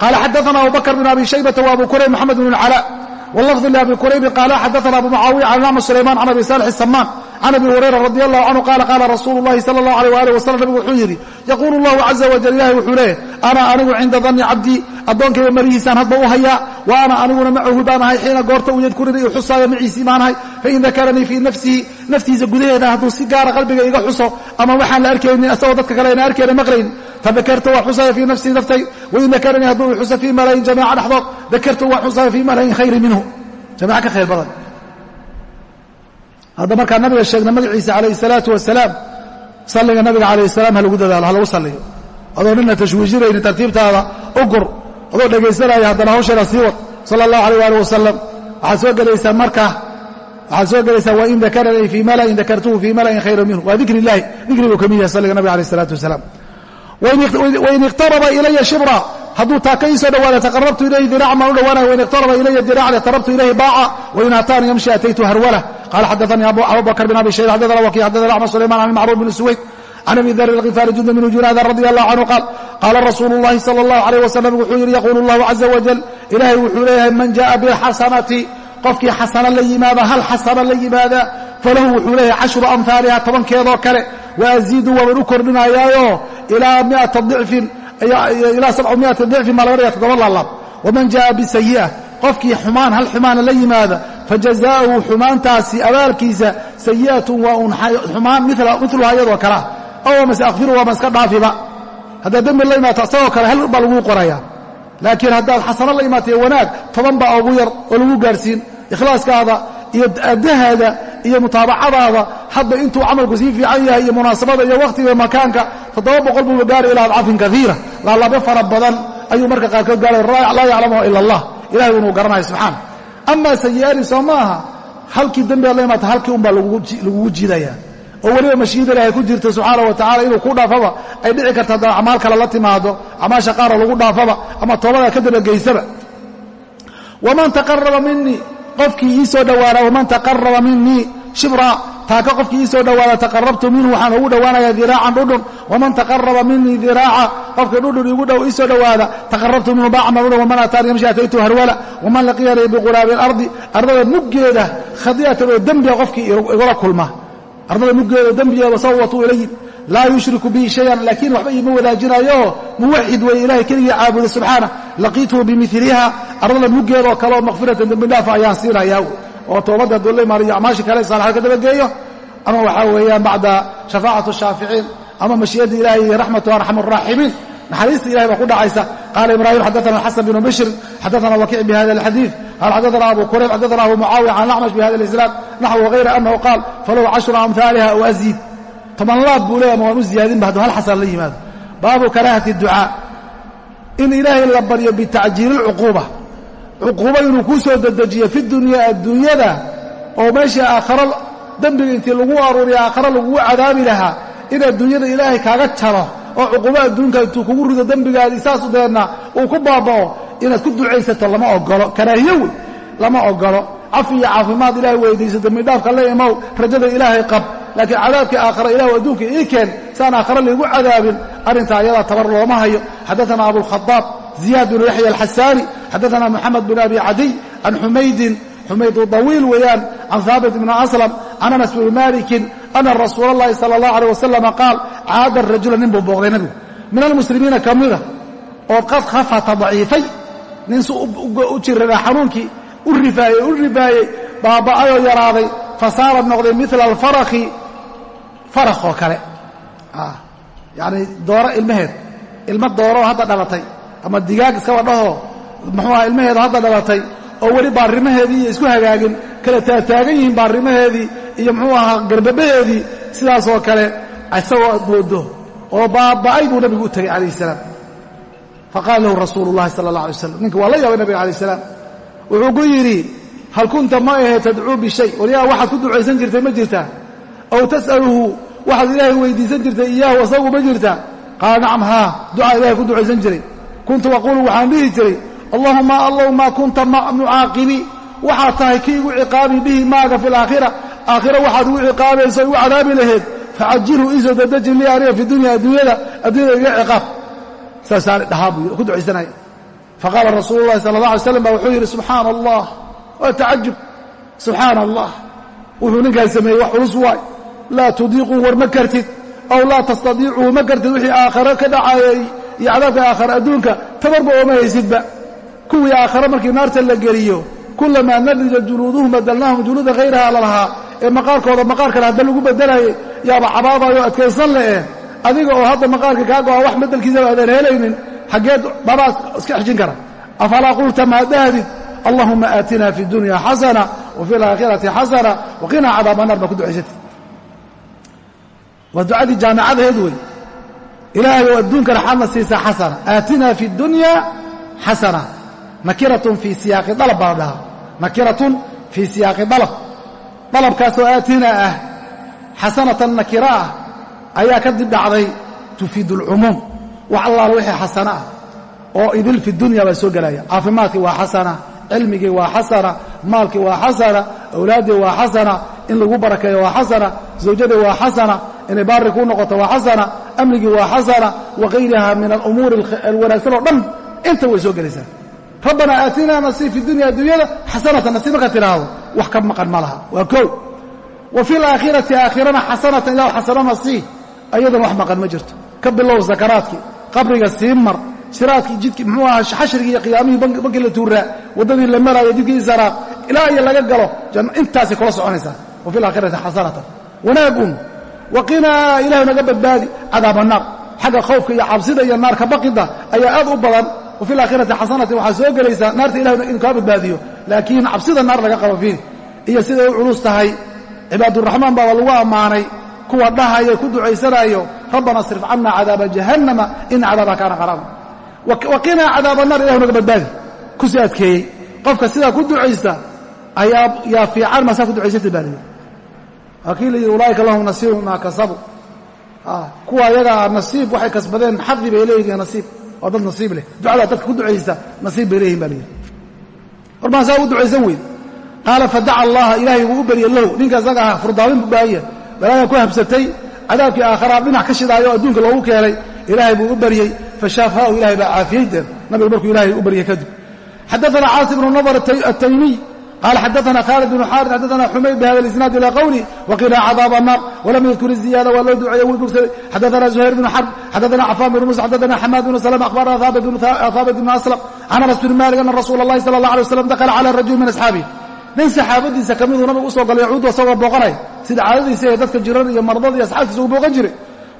qaala xadaana abu bakr bn abi shaybata wa abu kurayb maxamed bn cala wlafظ labi quraybin qaala xadaana abu mucaawiya can acma sulayman can abi salix samaan can abi hurayra radi allahu canhu qaala qaala rasuulu llahi sala allahu alيh alih wasalam nabigu wuxuu yidhi yaquulu allahu caza wajal ilahi wuxuu leeyahy ana anigu cinda danni cabdii addoonkayga marihiisaan hadba u hayaa wa ana aniguna macahu baan ahay xiina goorta uu yadkurinii u xusaayo maciisii baan ahay fain dakaranii fii nafsihi naftiisa gudaheeda hadduu si gaara qalbiga iga xuso ama waxaan la arkaynin asagoo dadka kale ayna arkayna maqlaynin fadakartu waa xusaya fii nafsii naftay wain dakaranii hadduu i xuso fii malayin jamaca dhexdood dakartu waa xusaya fii malayin khayri minhu jamaca ka khayr badan hadda markaa nabiga sheegna magaciisa calayh salaatu wasalaam salliga nabiga calayh salaam ha lagu dadaalo ha lagu salliyo adoo nina tashwiijinayni tartiibtaada u gur adoo dhegaysanaya haddana hawsheeda sii wad. Sala allahu alayh ali wasalam waxaad soo gelaysaa marka waxaad soo gelaysaa wain dakaranii fii malain dakartuhu fii malain khayra minhu. Waa dikri buu ka mid yahay salliga nabiga alayh salaatu wasalaam wain iqtaraba ilaya shibra hadduu taaka ii soo dhawaada taqarabtu ilayhi diraacan baan u dhawaanaya wain iqtaraba ilaya diraacan iqtarabtu ilayhi baaca wain aataanii yamshi ataytu harwala qala xadaanii abubakr bin abi shayba xadana waki xadana axmed sulayman can macruuf bn suwayd can abi dar alkifaari junda bn junaada radi allahu canhu qaal qaala rasuulu llahi sala allahu alayh wasalam wuxuu yidhi yaquulu allahu caza wajal ilaahay wuxuu leeyahay man jaءa bilxasanati qofkii xasano la yimaada hal xasano la yimaada falahu wuxuu leeyahay cashru amhaaliha tobankeedoo kale waaziidu waaban u kordhinayaayo ilaa miata dicfin baa laga dhiga toddoba laalaab waman jaءa bisayi'a qofkii xumaan hal xumaana la yimaada fajazaa'uhu xumaantaasi abaalkiisa sayi'atun waa un xumaan miluha iyadoo kalea ow mase akfiru waama iska dhaafiba haddaad dembi la imaato isagoo kale hal baa laguu qoraya. Laakiin haddaad xasano la imaatay wanaag toban baa ugu yar oo lagu gaarhsiin ikhlaaskaada iyo addahaada iyo mutaabacadaada hadba intuu camalku sii fiican yahay iyo munaasabada iyo wakhtiga makaanka toddoba boqol buuba gaari ilaa adcafin kaiira laalaabo fara badan ayuu marka qaarkood gaaray laa yaclamuha ila allah. Ilahay unuu garanaya subxaana amaa sayi'aani soo ma aha halkii dembiaad la imaata halkii unbaa lagugu jiidaya oo weliba mashiida ilaahay ku jirta subxaana wa tacala inuu ku dhaafaba ay dhici karta haddana acmaal kale la timaado acmaasha qaara lagu dhaafaba ama toobada ka dabageysaba. Waman taqaraba minii qofkii ii soo dhowaana waman taqaraba minii shibra. Taaka qofkii ii soo dhowaada taqarabtu minhu waxaan ugu dhowaanaya diraacan dhudhun. Waman taqaraba minii diraaca qofkii dhudhun ii soo dhowaada taqarabtu minhu baacan waman ataani yamshi ataytu harwala waman laqiyanii biquraabi alardi ardada muggeeda khadi'atan oo dembiga qofkii igula kulma. Ardada muggeeda dembigeeda sawwatuu ilayi laa yushriku bii shayan laakiin waxba iima wadaajinayo muwaxid weeye ilahay keligii caabuda subxaana laqiituhu bimiliha ardada muggeedaoo kale oo makfiratan dembidhaafa ayaan siinayaa. Oo toobadda hadduu la imaanayo acmaashii kale saalaxad ka dabageeyo ama waxaa weeyaan bacda shafaacatu shaaficiin ama mashiyadda ilahay iyo raxmatu arxam araaximiin naxariista ilahay baa ku dhacaysa. Qaala ibraahim xadaana xasan bnu bishrin xadaana wakiic bi hada alxadiid qaal xadaana abu kurayb xadaana abu mucaawiya can acmash bi hada alisnaad naxwu hayra anahu qaal falow cashru amhaaliha aw aziid toban laab buu leeya ma waan u ziyaadinba hadduu hal xasan la yimaado. Baabu karaahati ducaa. In ilaahay la baryo bitacjiili lcuquuba cuquubo inuu kuu soo dedejiyo fi dunyaa adduunyada oo meeshii aakharo dembiga intii lagu aruuriya aakharo lagugu cadaabi lahaa in adduunyada ilaahay kaaga jaro oo cuqubo adduunka intuu kugu rido dembigaadii saas deedna uu ku baaba'o inaad ku ducaysato lama ogolo karaahiyo wey lama ogolo cafi iyo caafimaad ilaahay weyddiisa dembidhaafka la imow rajada ilaahay qab. Laakiin cadaabkii aakhara ilahu adduunka ii keen siaan aakhare liigu cadaabin arrintaa ayadaa tabar looma hayo. Xaddaana abulkhadaab ziyaad binu yaxya alxasaani xaddaana moxamed bin abi cadiy can xumaydin xumaydu dawiil weeyaan can haabit bni aslam can anas bni malikin ana rasuula allahi sala allah aleh wasalama qaal caada rajula nin buu booqday nabigu. Min almuslimiina ka mida ah, oo qad khafata daciifay nin si u jirana xanuunkii u rifaayey u rifaayey baaba'ayoo yaraaday fasaara noqday mila alfaraki farak oo kale. Yacni dooro ilmaheed ilmo dooroo hadda dhalatay ama digaag iskaba dhahoo muxuu aha ilmaheedo hadda dhalatay oo weli baarimaheedii iyo isku hagaagin kala taagtaagan yihiin baarimaheedii iyo muxuu ahaa garbabaheedii sidaasoo kale isagoo moodo oo baaba'ay buu nabigu u tegay calayh salaam. Faqaala lahu rasuulu llahi sala allah alay waslam ninka waa la yaabay nabiga alayh salaam wuxuu ku yidhi hal kunta ma ahe tadcuu bishay? Waryaa waxaad ku ducaysan jirtay ma jirtaa aw tas'aluhu waxaad ilaahay weydiisan jirtay iyaahu asagu ma jirtaa qaala nacam haa ducaa ilahay ku ducaysan jiray. Kuntu aquulu waxaan dhihi jiray allahuma allow maa kunta mucaaqibi waxaad tahay kii igu ciqaabi bihi maaga fi laakhira aakhira waxaad igu ciqaabayso igu cadaabi laheed. Facajilhu iisoo dadejin lii aniga fi dunya adduunyada adduunyada iga ciqaab. Saasaan dhahaa buu ku ducaysanaya faqaala rasuulu llahi sala allah alay slam ba wuxuu yidhi subxaana allah waa tacajub subxaana allah wuxuu ninkaas sameeyey wax culus waay laa tudiiquu war ma kartid aw laa tastadiicuu ma kartid wixii aakhare ka dhacaayay iyo cadaabka aakhare adduunka tabarba ooma haysidba kuwii aakhare markii naarta la geliyo kulamaa nadija juluuduhum badalnaahum juluuda hayraha lalahaa ee maqaarkooda maqaar kale hadda lagu bedelayay yaaba cabaadayo adkaysan le'e adiga oo hadda maqaarka kaa go'a wax beddelkiisaba aadan helaynin xaggeed babaad iska xejin kara. Afalaa qulta maa dahdid allahuma aatina fi dunya xasana wa fi alaakhirati xasana waqinaa cadaaba naar baa ku ducaysatay waa ducadii jaamicadaheed wey. Ilaahay oo adduunkana xadna siisaa xasana. Aatina fi dunya xasana. Nakiratun fii siyaaqi dalab baa la dhahaa. Nakiratun fii siyaaqi dalab. Dalabkaasoo aatina ah xasanatan nakira ah ayaa ka dib dhacday tufiidu alcumuum wax allaala wixii xasana. Ah oo idil fi dunya baa soo gelaya caafimaadkii waa xasana cilmigii waa xasana maalkii waa xasana awlaaddii waa xasana in lagu barakeeyo waa xasana zawjadii waa xasana inay baari kuu noqoto waa xasana amnigii waa xasana wa kayriha min alumuuri alwanaagsan oo dhan inta way soo gelaysaa rabbanaa aatinaa nasiib fi dunya adduunyada xasanatan nasiib markaad tidhaahdo wax ka maqan ma laha. Waa koow wa fi alaakhirati aakhirana xasanatan qabriga sii mar siraadkii jidkii muxuu ahaa xashrigii iyo qiyaamihii bankii la tuuraa waddadii la maraayo jidkii saraaq ilaa iyo laga galo intaasay kula soconaysaa wa fi alaakhirati xasanatan. Wanaagun waqinaa ilahu naga badbaadi cadaaba naar xagga khawfka iyo cabsida iyo naarka baqida ayaa aad u badan. Wa fi alaakhirati xasanatin waxaa soo gelaysaa naarta ilahu inu kaa badbaadiyo. Laakiin cabsida naar laga qabo fiin iyo siday u culus tahay. Cibaaduraxmaan baaba lagu ammaanay kuwa dhahayo ku ducaysanayo rabbana srif cana cadaaba jahannama ina cadaabaha kaana qaraama waqinaa cadaaba naar ilahu naga badbaadi ku sii adkeeyey qofka sidaa ku ducaysta yaa fiican masaa ku ducaysata baa layidhi waa kii la yidhi ulaaika lahum nasiibu maa kasabu kuwa ayagaa nasiib waxay kasbadeen xadi bay leeyihiin nasiib waa dad nasiib leh ducadaa dadka ku ducaysta nasiib bay leeyihiin ba la yidhi war maa saa u ducaysan weyde qaala fadaca allaha ilaahay wuu u berye lahu ninka cadaabkii aakhara dhinac ka shidaayo o adduunka loogu keenay ilaahay buu u baryey fashaafahu ilahay baa caafiyey deen nabigu markuu ilahay u baryey kadib xadaana caasim bnu nadr ataymiy qala xadaana khaalid bnu xaarid xadaana xumayd bihada isnaad ila qowli waqila cadaaba الnar walam yadkur الziyada waa loo duceeye wuu bogsaday xadaana zuhayr bnu xarb xadaana cafan bnu musa xadaana xamaad bnu slm akhbarana haabit bnu aslam can anas bni malik ana rasuula اllahi sala اllah alay waslam dakla cala rajul min asxaabihi nin saxaabadiisa ka miduu nabigu u soo galay yacuudu asagoo booqanaya sida caadadiisa ee dadka jiran iyo mardada iyo asxaabtiisa uu booqan jiray.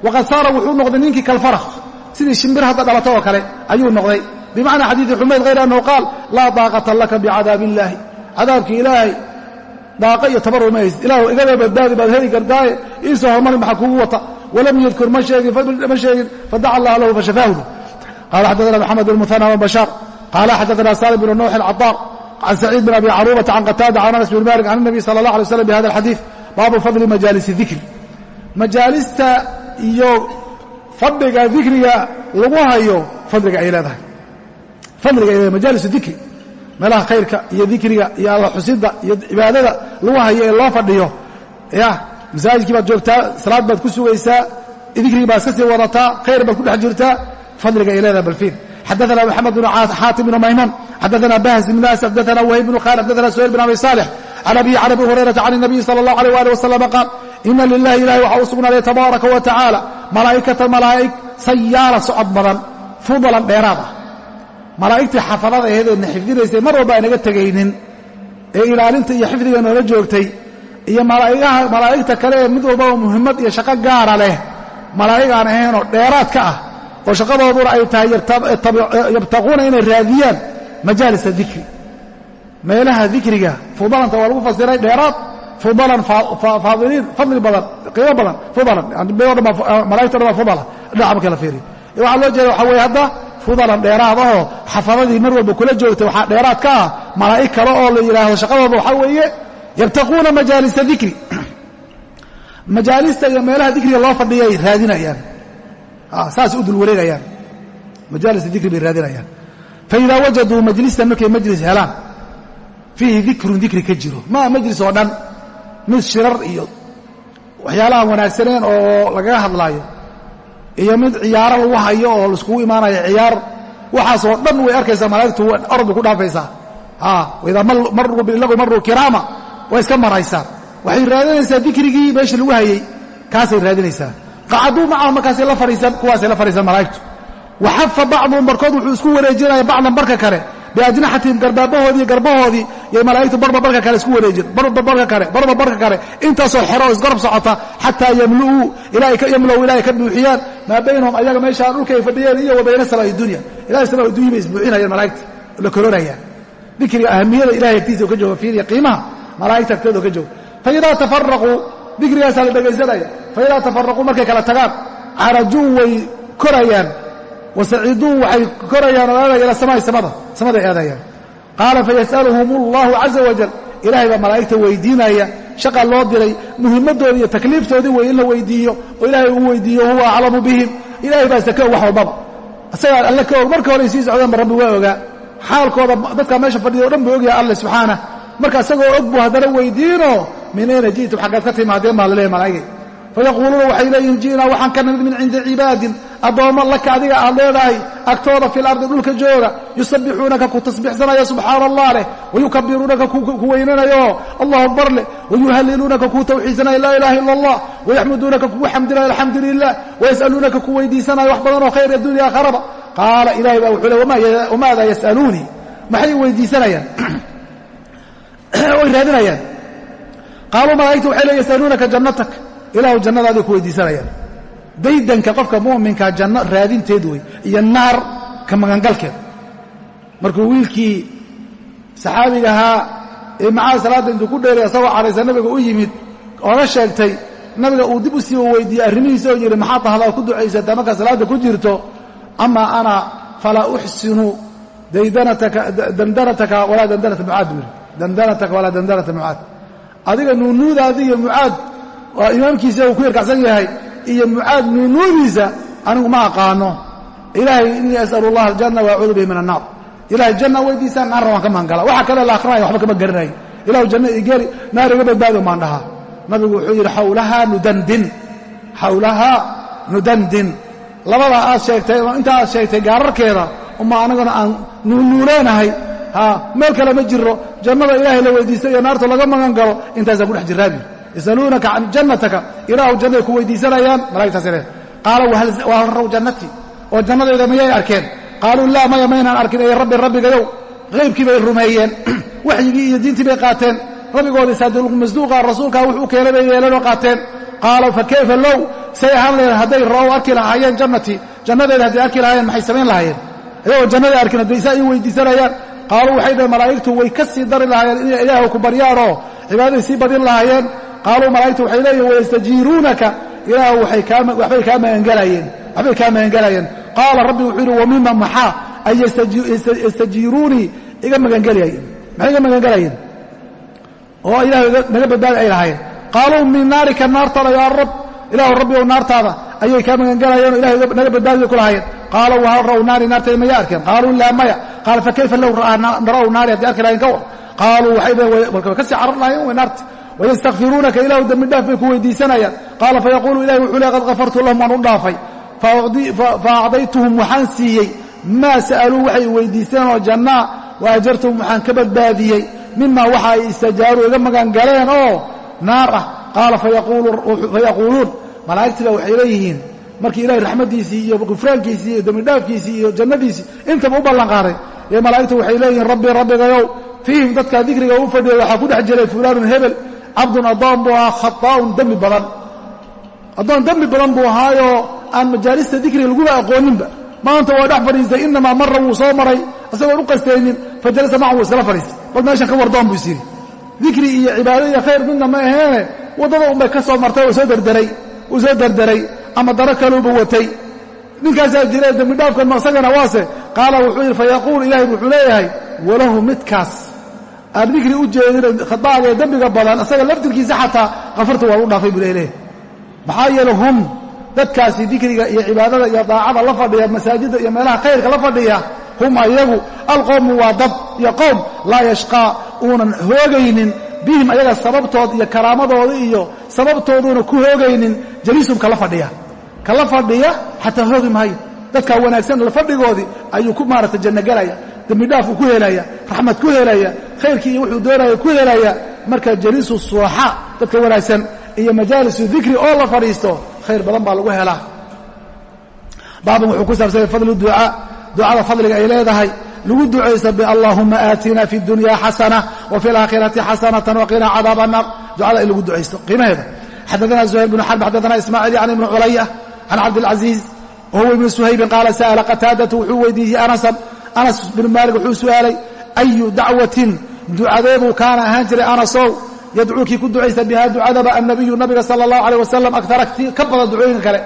Waqad saara wuxuu noqday ninkii kalfarakh sidii shimbir hadda dhalato oo kale ayuu noqday. Bimacnaa xadiidi xumayd hayr annahu qaal laa daaqata laka bicadaabi illaahi cadaabkii ilaahay daaqa iyo tabar uma haysid. Ilahu igaba badbaadi baad heli kartaaye iisoo hormarin maxaa kugu wata. Walam yadkur ma sheegin fadaca allah lahu fashafaahu qala xadaana maxamed bn muhana wbashaar qala xadaana salim bn nuux alcataar can saciid bin abi caruubata can qataada can anas bn malik can الnabiy sala اllah alay slam bihada alxadiid baabu fadli majaalis dikri majaalista iyo fadhiga dikriga lagu hayo fadliga ay leedahay fadliga ay leedahay majaalis dikri meelaha khayrka iyo dikriga iyo alla xusida iyo cibaadada lagu hayo ee loo fadhiyo ya masaajidkii baad joogtaa salaad baad ku sugaysaa dikrigii baad iska sii wadataa khayr baad ku dhex jirtaa fadliga ay leedahay balfiin xadaثna mxamed bn xaatim bn maymuun xadaثna bahs bn as xadaثna wahayb bn khaalid xadaثna suhayl bn abi صaalix can abihi can abi hurayrata can الnabiy salى الlah عalيه ali waslama qaal ina lilahi ilahi waxa u sugnaaday tabaaraka wa tacaala malaa'ikata malaa'ig sayaala socod badan fudalan dheeraad ah malaa'igtii xafadada aheedeenna xifdinaysay mar walba aynaga tegaynin ee ilaalinta iyo xifdiga noola joogtay iyo malaa'igta kale ee mid walbaba muhimmad iyo shaqo gaara leh malaa'ig aan ahaynoo dheeraad ka ah oo shaqadooduna ay tahay yabtaquuna inay raadiyaan majaalisa dikri. Meelaha dikriga fudalanta waa lagu fasiray dheeraad fudalan faadiliin fadli badan qiimo badan fudalan. Malaigta dhan baa fudala dhinaca marka la fiiriyo waxaa loo jeeda waxaa weeye hadda fudalan dheeraad ahoo xafadadii mar walba kula joogtay waxaa dheeraad ka ah malaa'ig kale oo la yidhaahdo shaqadooda waxaa weeye yabtaquuna iyo meelaha dikriga loo fadhiyay raadinayaan saasay u dul wareegayaan. Majaalisa dikri bay raadinayaan. Faidaa wajaduu majlisan markay majlis helaan fiihi dikrun dikri ka jiro. Maa majlis oo dhan mid shirar iyo waxyaalaha wanaagsaneen oo lagaga hadlaayo iyo mid ciyaaro lagu hayo oo laiskugu imaanayo ciyaar waxaasoo dhan way arkaysaa malaa'igtu orod ku dhaafaysaa. Waidaa maruu bilagu maruu kiraama way iska maraysaa. Waxay raadinaysaa dikrigii meeshii lagu hayey kaasay raadinaysaa qacaduu macahum markaasay la fadhiisan kuwaasay la fadhiisan malaa'igtu. Waxafa bacduhum barkood wuxuu isku wareejinaya bacdan barka kale. Biajnaxatihim garbaabahoodii garbahoodii yay malaa'igtu barba barka kale isku wareejin barba barka kale barba barka kale. Intaasoo xero oo socota xataa yamlu'uu yamlow ilaahay ka buuxiyaan. Maa baynahum ayaga meeshaa dhulka ay fadhiyeen iyo wa bayna dunya. Ilahay samaa dunya bay isbuuxinayaan malaa'igta la koronayaan dikriga ahamiyada ilahay agtiisa ka jooga fiiriya qiimaha malaa'igta agteeda ka jooga faidaa tafaraquu dikrigaasaa la dhegaysanaya. Faidaa tafaraquu markay kala tagaan carajuu way korayaan wasaciduu waxay korayaan oo aadaya ila samaa'i samada samaday aadayaan. Qaala fayas'aluhum allahu caza wajal ilahay baa malaa'igta weydiinaya shaqa loo diray muhimmaddoodii iyo takliiftoodii wey in la weydiiyo oo ilaahay uu weydiiyo huwa aclamu bihim. Ilahay baa ista ka og wax walbaba. Isagaa alle ka og marka hore ay sii socdaanba rabbi waa ogaa. Xaalkooda dadkaa meesha fadhiya o dhan buu ogyahay alle subxaanah marka isagoo og buu haddana weydiino min ayna ji'tum xaggaad ka timaadeen baa laleeyahy malaa'igay fayaquuluuna waxay leeyihiin ji'naa waxaan ka nimid min cindi cibaadin addoommo laka adiga aad leedahay agtooda fi lardi dhulka jooga yusabbixuunaka ku tasbiixsanaya subxaana allah leh wayukabiruunaka ku weynanayo allahu akbar leh wayuhaliluunaka kuu tawxiidsanaya laa ilaha ila allah wayaxmuduunaka kugu xamdinaya alxamdu lilah wayas'aluunaka ku weydiisanaya wax badan oo khayr addunya aakharaba qaala ilahay baa wuxuu le wamaada yas'aluunii maxay weydiisanayaan way raadinayaan. Qaaluu malaa'igtu waxay le yasaluunaka jannatak. Ilaahu jannadaaday ku weydiisanayaan. Daydanka qofka mu'minkaa janno raadinteed wey iyo naar ka magangalkeed. Markuu wiilkii saxaabiga ahaa ee macaa salaadda intuu ku dheeray asagoo cadhaysa nabiga u yimid ooga sheegtay nabiga uu dib u sii weydiiyey arrimihiisa oo yidhi maxaa tahdaa ku ducaysataa markaa salaadda ku jirto? Amaa ana falaa uxsinu dandanataka walaa dandanata mucaad buu yidhi dandanataka walaa dandanata mucaad adiga nuunuudaadi iyo mucaad waa imaamkiisa uu ku yarkacsan yahay iyo mucaad nuunuudiisa anigu ma aqaano ilaahay inii as'alu allah aljanna waacuudu bihi min annaar ilahay janna weydiisaan naarna waan ka maangala waxa kale la akrinaya waxba kama garanayo ilahu janna igeli naar iga badbaado maan dhahaa nabigu wuxuu yidhi xawlahaa nudandin xawlahaa nudandin labadaa aad sheegtay intaa aad sheegtay gaararkeeda uma anaguna aan nuunuuleenahay ha meel kale ma jiro jannada ilaahay la weydiisto iyo naarta laga magan galo intaasaan ku dhex jiraabi yasaluunaka can jannataka. Ilaahu jannaay ku weydiisanayaan. Malaigtaas le qaala wahal raw jannatii oo jannadayda mayay arkeen. Qaaluu laa maya maynaan arkin. Ey rabbi rabbigayow haybkii bay rumeeyeen. Waxyigii iyo diintii bay qaateen. Rabbigoodii saadiqmasduuqa rasuulkaa wuxuu keenay bay yeeleenoo qaateen. Qaala fa kayfa low? Say ahaan lahayen hadday ra'ow arki lahaayeen jannatii jannadeeda hadday arki lahaayeen maxay samayn lahaayeen? Ayagoo jannadii arkin hadday saa ii weydiisanayaan qaaluu waxay dhaheen malaa'igtu way ka sii dari lahaayeen inay ilaahu ku baryaanoo cibaadaday sii badin lahaayeen. Qaaluu malaa'igtu waxay leeyihiin wayastajiiruunaka ilaahu waxbay kaa magangelayeen qaala rabbi wuxuu yidhi wamima maxaa? Ay yastajiiruunii iga magangelayeen maxay iga magangelayeen oo ilaahu naga badbaadi ay lahaayeen. Qaaluu min naarika naartaada yaa rab ilaahu rabbi ow naartaada ayay kaa magangalayeen oo ilahay naga badbaadiya ku lahaayeen qaaluu wahal ra'w naari naartay maya arkeen qaaluu laa maya. Qaala fakayfa low ra'w naari haddii arki lahayen ka war? Qaaluu waxay dhaheen marka way ka sii carar lahayen way naarta wayastakfiruunaka ilahu dembi dhaaf bay ku weydiisanayaan. Qaala fayaquulu ilahi wuxuu le qad kafartu lahum waan u dhaafay. Faacdaytuhum waxaan siiyey. Maa sa'aluu waxay weydiisteen oo jannaa. Wa ajartuhum waxaan ka badbaadiyey. Mima waxa ay istajaaruu iga magan galeen oo naar ah. Qaala fayaquuluun malaa'igtii baa waxay leeyihiin. Markii ilahay raxmaddiisii iyo gufraankiisii iyo dembidhaafkiisii iyo jannadiisii intaba u ballanqaaday. Ee malaa'igtu waxay leeyihiin rabbi rabbigayow fiihim dadkaa dikriga u fadhiya waxaa ku dhex jiray fulaanun hebel cabdun addoon buu ahaa khataa'un dembi badan. Addoon dembi badan buu ahaayoo aan majaalista dikriga laguba aqooninba. Maanta waa dhex fadhiistay inamaa mara wuu soo maray isagoon u qastaynin fa jalasa wuu iskala fadhiistay. Bal meeshan ka wardoon buu is yidhi. Dikri iyo cibaado iyo khayr midna ma aheene waddada unbay ka soo martay oo soo derderay uu soo derderay ama daro kaluuba watay. Ninkaasaa jira dembidhaafkan masagana waase. Qaala wuxuu yidhi fayaquul ilahay wuxuu leeyahay walahu midkaas. Aan dikri u jeedin khadaaga ee dembiga badan isaga laftirkiisa xataa kafarta waa u dhaafay buu leeyahay. Maxaa yeele hum dadkaasi dikriga iyo cibaadada iyo daacada la fadhiya masaajidda iyo meelaha khayrka la fadhiya hum ayagu alqowmu waa dad iyo qowm laa yashqaa uunan hoogaynin bihim ayaga sababtood iyo karaamadooda iyo sababtooduuna ku hoogaynin jaliisum kala fadhiya. Kala fadhiya xataa hoogi maayo dadkaa wanaagsan la fadhigoodii ayuu ku maarata janno gelaya dembidhaaf uu ku helaya raxmad ku helaya khayrkii iyo wuxuu doonaya ku helaya. Marka jaliisu suuxa dadka wanaagsan iyo majaalisu dikri oo la fadhiisto khayr badan baa lagu helaa. Baaban wuxuu ku saabsanyay fadlu ducaa ducada fadliga ay leedahay lagu ducaysta biallahuma aatina fi dunya xasana wa fi alaakhirati xasanatan waqina cadaab annaar ducada in lagu ducaysto qiimaheeda. Xaddaana zuhayr bnu xarb xaddaana ismaaciil can ibni culaya can cabdilcaziiz wahuwa ibnu suhaybin qaala sa'ala qataadatu wuxuu weydiiyey anasan anas bnu maalik wuxuu su'aalay ayu dacwatin ducadeeduu kaana ahaan jiray anasow yadcuukii ku ducaysta bihaa ducadaba annabiyu nabiga sala allahu aleyh wasalam akara ka badan ducooyinka kale.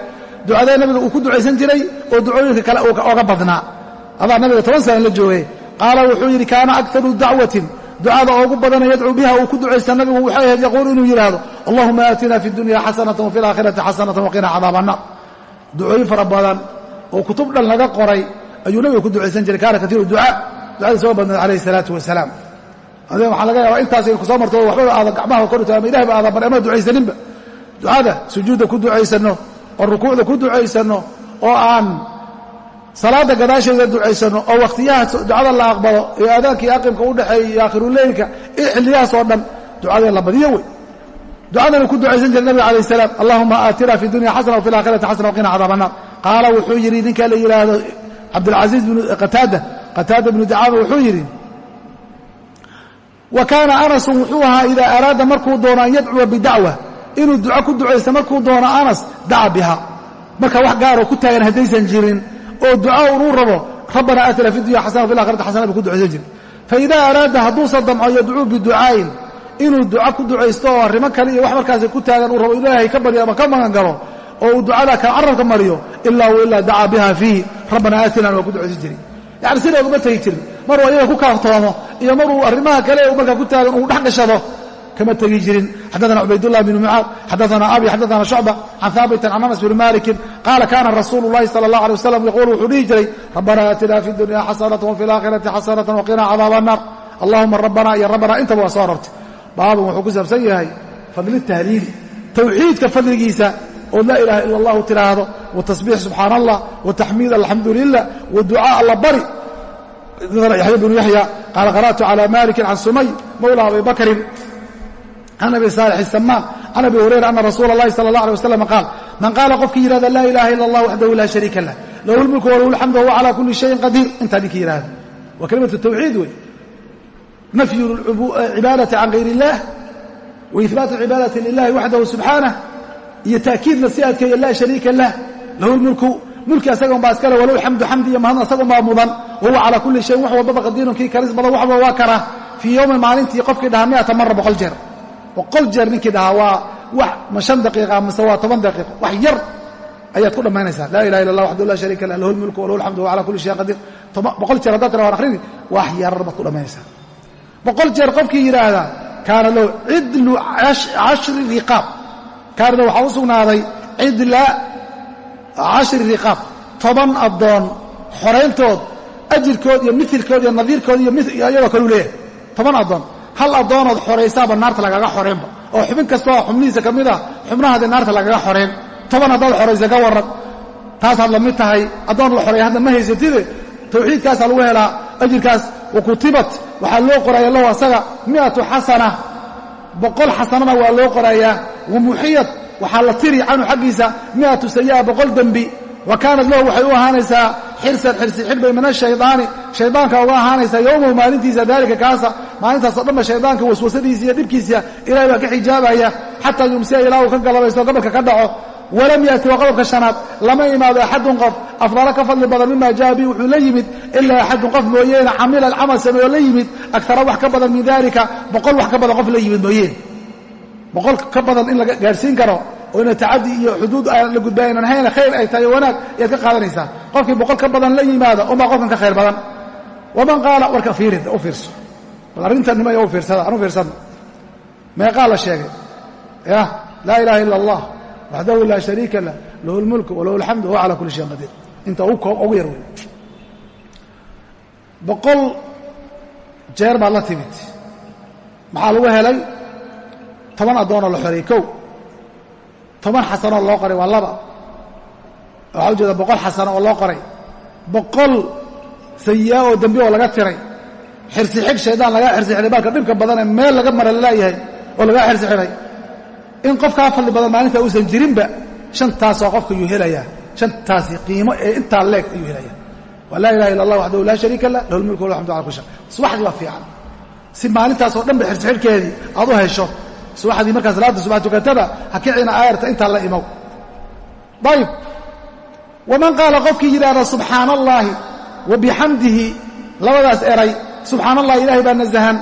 Ducadee nabiga uu ku ducaysan jiray oo ducooyinka kale oga badnaa adaa nabiga toban sana la joogay. Qaala wuxuu yidhi kaana akaru dacwatin. Ducada oogu badana yadcuu biha uu ku ducaysta nabigu waxay ahayd yaquulu inuu yidhaahdo allahuma aatina fi dunya xasanatan wafi alaakhirati xasanatan waqina cadaab annaar. Ducooyin fara badan oo kutub dhan laga qoray ayuu nabiga ku ducaysan jiray. Kaana katiiru ducaa ducadii soo badnaed calayhi salaatu wasalaam adee waxaa laga yaabaa intaas aynu ku soo marto waxbaba aadan gacmaha korito ama ilahay ba aadan bar ama ducaysaninba. Ducada sujuudda ku ducaysanno oo rukuucda ku ducaysanno oo aan salaada gadaasheeda ducaysanno oo wakhtiyaha ducada la aqbalo iyo aadaankii aqimka u dhexeeya iyo aakhiruleylka iyo xilliyahaas oo dhan ducadee la badiyo wey. Ducadana ku ducaysan jiray nabiga alayh salaam allahuma aatina fi dunya xasana wafi alaakhirati xasana waqina cadaab annaar qaala wuxuu yidhi ninka la yidhaahdo cabdilcasiiz bnu qataada qataada bnu dacaama wuxuu yidhi wa kaana anasun wuxuu ahaa idaa araada markuu doono an yadcuwa bidacwa inuu duco ku ducaysto markuu doono anas daca biha. Marka wax gaaroo ku taagan haddaysan jirin oo duca unuu rabo rabbana aatina fi dunya xasana wafi alakhirati xasana buu ku ducaysan jiray faidaa araada hadduusan damco yadcuu biducaayin inuu duco ku ducaysto oo arrimo kale iyo wax markaasi ku taagan uu rabo ilaahay ka baryo ama ka magan galo oo uu ducada ka carabka mariyo ilaa wa ilaa dacaa biha fiihi rabbana aatina waa ku ducaysan jiray. Yani sidaa uguma tegi jirin. Maruu ayaga ku kaaftoomo iyo maruu arrimaha kale markaa ku taagan uu dhex gashado kama tegi jirin. Xadaana cubaydullah bn mucaad xadaana abi xadaana shucba can haabitin can anas bni malikin qaala kana rasuulu llahi sala allah alay wasalam yaquulu wuxuu dhihi jiray rabbana aatina fi dunya xasanatan wafi alaakhirati xasanatan waqina cadaab annaar allahuma rabbana iyo rabbana intaba waa soo arortay baaban wuxuu ku saabsan yahay fadli tahliili tawxiidka fadligiisa ood laa ilaha ila allahu tidhaahdo watasbiix subxaana allah wataxmiid alxamdu lilah waducaa alla bari. Yaxya bnu yaxya qaala qara'tu cala maliki can sumay mawla abi bakrin can abi saalix isamaan can abi hurayra ana rasuula اllahi sala اllah alay waslam qaal man qaala qofkii yihahda laa ilaha ila allah waxdahu laa shariika lah lahu lmulku walahu lxamdu wahuwa cala kuli shayin qadiir intaa ninkii yihahda waa kelimatu tawxiid wey nafyu cibaadati can gayr illah wa ihbaatu cibaadati lilahi waxdahu subxaanah iyo taakiidna si adkeeya laa shariika lah lahu lmulku mulki asagon baa iskale walahu xamdu xamdi iyo mahadna asagon baa mudan wahuwa calaa kulli shayin wax walbaba qadiirun kii karis badan waxba waa karaa fii yowmin maalintii qofkii dhahaa miata mara boqol jeer boqol jeer ninkii dhahaa waa wax shan daqiiqa mise waa toban daqiiqo wax yar ayaad ku dhammaynaysaa. Laa ilaha illa allah waxdahu laa shariika lah lahu lmulku walahu alxamdu wahuwa calaa kulli shayin qadiir boqol jeer haddaad tira waan akhrini wax yar baad ku dhammaynaysaa. Boqol jeer qofkii yidhaahdaa kaana lahu cidlu cashri riqaab. Kaana lahu waxaa u sugnaaday cidla cashri riqaab. Toban addoon xorayntood ajirkood iyo milkood iyo nadiirkood iyo iyadoo kaleu leeyahay. Toban addoon hal addoonood xoraysaaba naarta lagaga xoreynba. Oo xubin kastoo xubnihiisa ka mid ah xubnahaadee naarta lagaga xoreyn. Toban haddaad xoraysa ka warran. Taasaad la mid tahay. Addoon la xoreeya hadda ma haysatide. Tawxiidkaasaa lagu helaa. Ajirkaas wa kutibat. Waxaa loo qoraya lahu asaga mi'atu xasana. Boqol xasanana waa loo qorayaa. Wa muxiyat waxaa la tiri canhu xaggiisa mi'atu sayi'a boqol dembi wa kaanat lahu waxay u ahaanaysaa xirsan xirsi xidhbay min ashaydaani shaydaanka uga ahaanaysaa yowmahu maalintiisa daalika kaasa maalintaasoo dhanba shaydaanka waswasadiisa iyo dhibkiisa ilahay baa ka xijaabaya. Xataa yumsiya ilaa uu ka galabaysto gobolka ka dhaco. Walam yaati waa qodobka shanaad. Lama imaado axadun qof. Afdalo ka fadli badan mima jaa bi wuxuu la yimid ilaa axadun qof mooyeene camila camal sameeyo la yimid. Agtara wax ka badan min dalika boqol ka badan qof la yimid mooyeene. Boqol ka badan in la gaadhsiin karo oo ina tacadi iyo xuduud aan la gudba aynan hayna khayr ay tahay wanaag ayaad ka qaadanaysaa. Qofkii boqol ka badan la yimaada unbaa qofkan ka khayr badan. Waman qaala warka fiiri u fiirso. Bal arrintan nima u fiirsada aan u fiirsano meeqaa la sheegay. Ya laa ilaha ila allah waxdahu laa shariika lah lahu lmulku walahu alxamdu wahuwa cala kuli shayin qadiir inta ugu yar wey boqol jeer baad la timid. Maxaa lagu helay? Toban addoonoo la xoreeyey kow toban xasanoo loo qoray waa laba. Waxaa ujeeda boqol xasano oo loo qoray. Boqol sayi'a oo dembi oo laga tiray. Xirsi xig shaydaan lagaa xirsi xidhay baalka dhibka badanee meel laga mara la leeyahay oo lagaa xirsi xidhay. In qofkaa fadli badan maalinta uusan jirinba shantaasoo qofka yuu helayaa. Shantaasi qiimo ee intaa leeg ayuu helaya waa laa ilaha illa allah waxdahu laa shariika lah lahu lmulku walxamdu ala kul shay. Fiican. Si maalintaasoo dhan ba xirsi-xidhkeedii aad u hesho subaxdii markaa salaada subax tukatada ha kicina aayarta intaa la imow. Ayib waman qaala qofkii yidhaahda subxaana allaahi wa bixamdihi labadaas eray subxaana allahi ilahay baa nasahan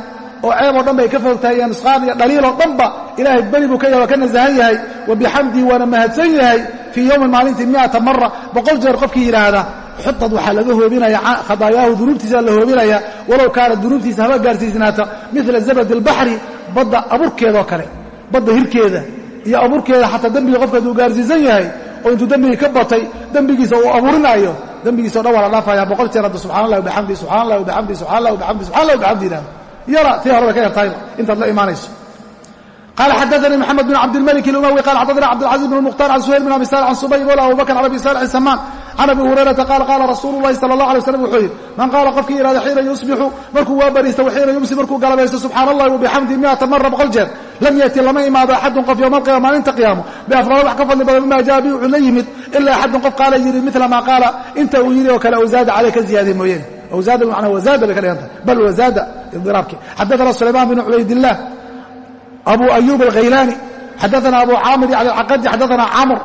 oo ceeb oo dhan bay ka fogtahay iyo nusqaan iyo dhaliiloo dhanba ilaahay beri buu ka yahay waa ka nasahan yahay wa bixamdihi waana mahadsan yahay fii yowmin maalintii miata mara boqol jeer qofkii yidhaahda xutad waxaa laga hoobinaya khadaayaahu dunuubtiisa la hoobinaya walow kaanat dunuubtiisa haba gaarsiisnaata mila zabad albaxri badda aburkeedoo kale badda hirkeeda iyo abuurkeeda xataa dembiga qofka haduu gaarsiisan yahay oo intuu dembigii ka batay dembigiisa uu abuurinaayo dembigiisa o dhan waa la dhaafaya boqol jeer hadda subxana allah bixamdi subxana allah bixamdi subxana allah bixamdi subxana allah bixamdi yidhahda yara tii hore bay ka yartahayba intaad la imaanayso قال xdثnي محمد بن عبدالملك الأموي قال xdثna cبدالعزيز بن المختار عن سهيل بن أبي سالح عن صبي mولى أبو بكر عن أبي سالح السمان can abi hurayrata qaal qaala rasuulu lahi sala allah alay waslam wuxuu yidhi man qaala qofkii yidhahda xiina yusbixu markuu waa bariista yumsi markuu galabaysto subxaana allahi wabixamdihi miata mara boqol jeer lam yeeti lama imaado axadun qof yowma alqiyama maalinta qiyaamo biafraala wax ka fadli badan mimaa jaa bi wuxuu la yimid ilaa axadun qof qaala yidhi midla maa qaala inta uu yidhi oo kale awsaada caley ka ziyaadey mooyeene awsaada bimacnaa wasaada bay ka dhiganta bal wasaada idiraabki xaddaana sulaymaan bin cubaydillah abu ayuub alghaylaani xadaana abu caamir yani alcaqadi xadaana camr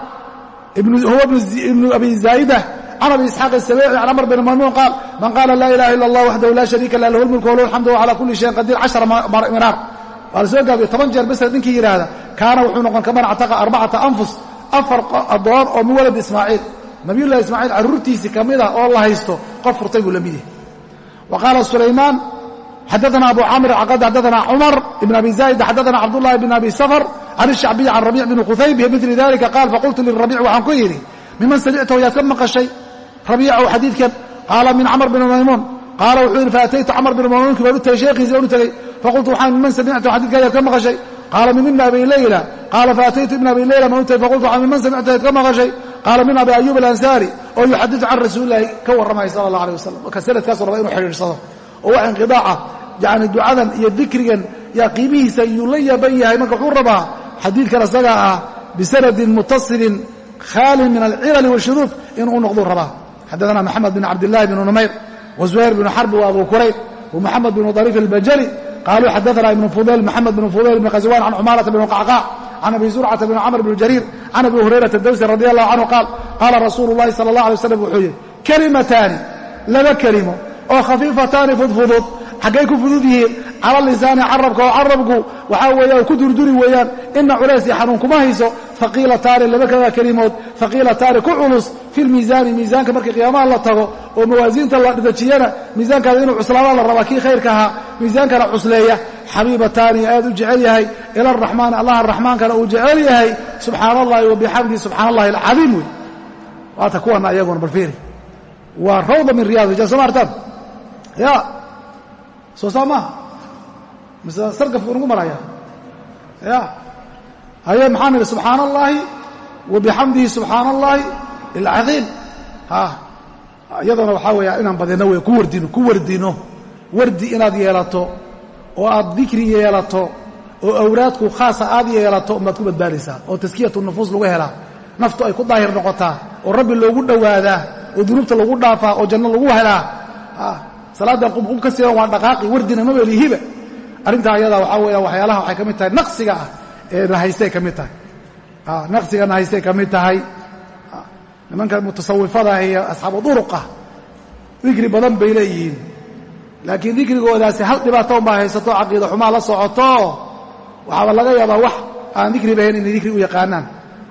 huwa ibnu abi zaa'ida can abi isxaaq asabeeci can cmr bn mamnuun qaal man qaala laa ilaha ila allah waxdahu laa shariika lah lahu lmulku walahu alxamdu wcala kulli shayin qadiir cashara miraar waa la soo gaabiye toban jeer masr ninkii yidhaahda kaana wuxuu noqon kaman actaqa arbacata anfus afar adoon oo min walad ismaaciil. Nabiyullahi ismaaciil carruurtiisii ka mid ah oo la haysto qof furtay buu la mid yahay. Wa qaala sulaymaan xadaana abu camir caqad xadaana cumar ibn abi zaa'id xadaana cabdullahi bn abi safar can ishacbiy can rabiic bni khusayb bimili dalika qaal faqultu lirabiic waxaan ku yidhi miman samictahu yaad ka maqashay rabiicow xadiidkan qaala min camr bn maymuun qaala wuxuu yidhi faataytu camr bn maymuunkii baan u tagay sheekhiisii baan u tegey faqultu waxaan miman samictahu xadidka yaad ka maqashay qaala min ibni abi leyla qaala faataytu ibna abi leyla baan u tegey faqultu waxaan miman samictahu yaad ka maqashay qaala min abi ayub alansaari oo yuxadidu can rasuulillahi ka warramaya sala allah aleh wasalam marka sanadkaasu raba inuu xidhiirsado oo wax inqidaaca yani ducadan iyo dikrigan yaa qiimihiisa yuu la yaaban yahay marka wuxuu rabaa xadiidkan isagaa ah bisanadin mutasilin khaalin min alcilali washuduud inuu noqduu rabaa. Xadaana maxamed bin cabdillahi bn numayr wazuhayr bn xarbi wa abu kurayb wmuxamed bn dariif albajali qaluu xadaana ibn fudayl maxamed bn fudayl bn khaswan can cumaalata bn qacqaac can abi zurcata bn camr bn jariir can abi hurayrata dawsi radi allahu canhu qaal qaala rasuulu llahi sala allah alay waslam wuxuu yihi kalimataani laba kelimo oo khafiifataani fudfudud xaggay ku fudud yihiin cala lisaani carabka oo carabku waxaa weeyaan ku durduri weeyaan ina culays iyo xanuun kuma hayso faqiilataani laba kada kelimood faqiilataani ku culus fi lmiisaani miisaanka markii qiyaamaha la tago oo mawaasiinta la dejiyana miisaankaada inuu cuslaada la rabaa kii khayrka ahaa miisaankana cusleeya xabiibataani aad u jecel yahay ila araxmaani allah araxmaankana uu jecel yahay subxaana allahi wa subxaana allahi alcadiim wey waata kuwana iyaguna balfiiri waa rawda min riyad rijal soo ma artaan ya soo saa maaha mise sargafku nagu maraya ya. Haye maxaa nidhi subxaana allaahi wa bixamdihi subxaana allaahi alcadiim ha. Iyaduna waxaa weeya inaan badino wey ku wardino ku wardino wardi inaad yeelato oo aad dikri yeelato oo awraadku khaasa aad yeelato umaad ku badbaadaysaa oo taskiyatu nufuus lagu helaa naftu ay ku daahir noqotaa oo rabbi loogu dhowaadaa oo dunuubta lagu dhaafaa oo janno lagu helaa salaadda qubqub ka siiban waa dhaqaaqi wardina ma welihiba arrintaa ayadaa waxaa weeyaan waxyaalaha waxay ka mid tahay naqsiga ah ee nahaystay ka mid tahay. Naqsiga nahaystay ka mid tahay nimanka mutasawifada iyo asxaabu duruqa dikri badan bay leeyihiin. Laakiin dikrigoodaasi hal dhibaato unbaa haysato caqiida xumaa la socoto waxaaba laga yaabaa wax aan dikri bahayn inay dikri u yaqaanaan.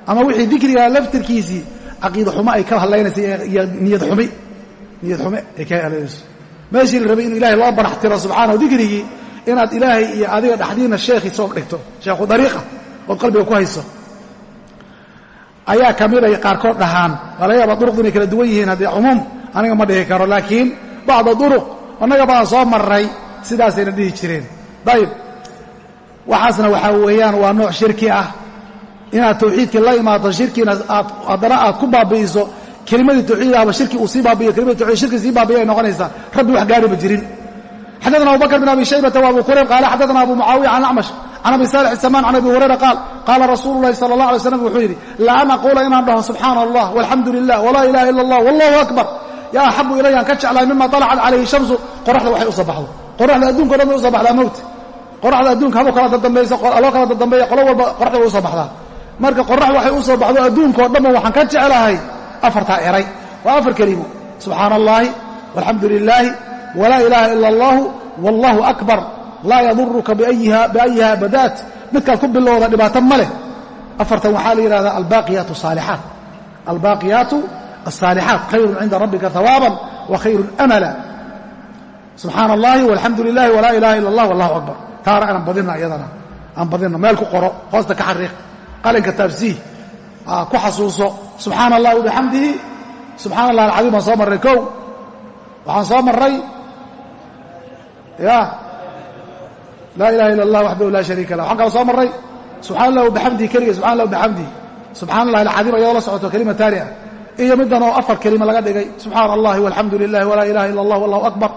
Ama wixii dikriga laftirkiisii caqiida xumo ay ka hadlaynaysa iyo niyad xumi niyad xume ay ka hadlaynayso meeshii la rabay inu ilahay loo barax tiro subxaanahu dikrigii inaad ilaahay iyo adiga dhexdiina sheekhi soo dhigto sheekhu dariiqa ood qalbiga ku hayso. Ayaa ka mid ay qaarkood dhahaan waa laga yaaba duruqdu inay kala duwan yihiin haddii cumuum aniga ma dhihi karo laakiin bacda duruq annaga baan soo marray sidaasayna dhihi jireen. Dayib waxaasna waxaa weeyaan waa nooc shirki ah. Inaad tawxiidkii la imaato shirkiina aad haddana aad ku baabi'iso kelimadii tawxiid ahba shirki uu sii baabiyo kelimadii tawxiid shirki sii baabiyo ay noqonaysaa rabbi wax gaariba jirin xaddaثna abu bakr bn abi shaybata وabu kurayb qaala xaddaثna abu mucaawiya can acmash can abi salix الsamaan can abi hurayra qaal qaala rasuulu اlahi salى الlah alay slam wuxuu yidhi la an aquula inaan dhaho subxaana allah walxamdu lilah walaa ilaha ila اllah wallahu akbar yaa axabu ilayaan ka jeclahay mima طalacat calayhi shamsu qoraxda waxay u soo baxdo qoraxda adduunka o dhan bay u soo baxdaa mowta qoraxda adduunka haba kala dadambayso loo kala dadambeeya qolo walba qoraxda way u soo baxdaa marka qorax waxay u soo baxdo adduunka oo dhanba waxaan ka jeclahay afartaa eray. Waa afar kelimo subxaana allahi walxamdu lilaahi walaa ilaaha ila allahu wallahu akbar. Laa yaduruka biayiha badaat midkaad ku bilowda dhibaato ma leh. Afartan waxaa la yidhahdaa albaaqiyaatu saalixaat albaaqiyaatu asaalixaat khayrun cinda rabbika hawaaban wa khayrun amala. Subxaana allahi walxamdu lilahi walaa ilaha ila allah wallahu akbar. Taana aan badina iyadana. Aan badina meel ku qoro. Hoosta ka xariiq. Qalinka taabsiih ku xasuuso subxaana allah wabixamdihi subxana allah alcadiim baan soo marray kow. Waxaan soo marray ya laa ilaha ila allah waxdahu laa shariika lah waxaan kala soo marray subxana allah wabixamdihi keliga subxana allah wabixamdihi subxana allah alcadiim ayadoo la socoto kelima taani ah. Iyo middan oo afar kelima laga dhigay subxaana allahi walxamdu lilahi walaa ilaha ila allah wallahu akbar.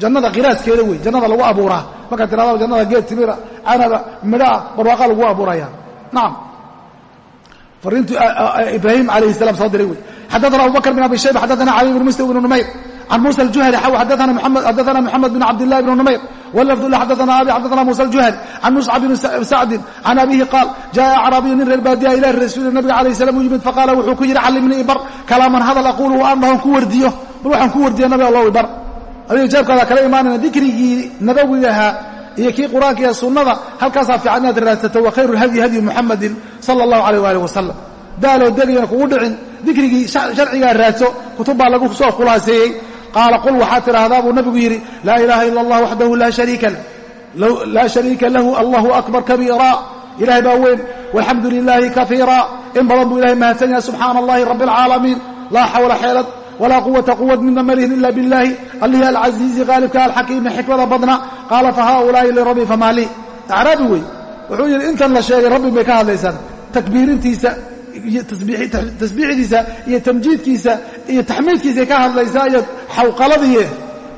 Jannada khiraaskeeda wey jannada lagu abuuraa. Markaad tiradaba jannada geed timira canaba midhaa barwaaqa lagu abuuraya. Nacam fariintu ibraahim alayhi salam soo diray wey. Xadaana abu bakr bin abi shayba xadaana cali bn muslim bn numayr can musa aljuhani xaw xadaana moxamed bin cabdillahi bn numayr wlafdu la xadaana abi xadaana musa aljuhani can muscab bn sacdin can abihi qaal jaءa acraabiyu nin reer baadiya ila rasuuli nabiga alayh salam u yimid faqaala wuxuu ku yidhi callimnii ibar kalaaman hadal aquulu aan dhahon ku wardiyo bal waxaan ku wardiya nabi allow ibar. Adiga jeebkaada kala imaanayna dikrigii nabawigahaa iyo kii qur'aanka iyo sunnada halkaasaa fiican inaad raadsato wa khayru hadyi hadyi muxamadin sala allahu alayh waalih wasalam daaloo degayana kugu dhicin dikrigii sharcigaa raadso kutub baa lagu soo khulaaseeyey. Qaala qul waxaad tidhaahdaa buu nabigu yidhi laa ilaaha ila allah waxdahu laa shariika lahu allahu akbar kabiira. Ilahay baa weyn walxamdu lilaahi kaiira in badan buu ilahay mahadsan yahay subxaana allahi rabbi alcaalamiin laa xawla xeelad walaa quwata quwad midna malihin ila biاllaahi allihii alcasiizi qaalibka alxakiimi xikmada badna qaala fahaulaai lirabbi famaa lii acraabi wey wuxuu yidhi intan la sheegay rabbi bay ka hadlaysaan takbiirintiisa iyo tasbiixdiisa iyo tamjiidkiisa iyo taxmiidkiisay ka hadlaysaa iyo xawqaladii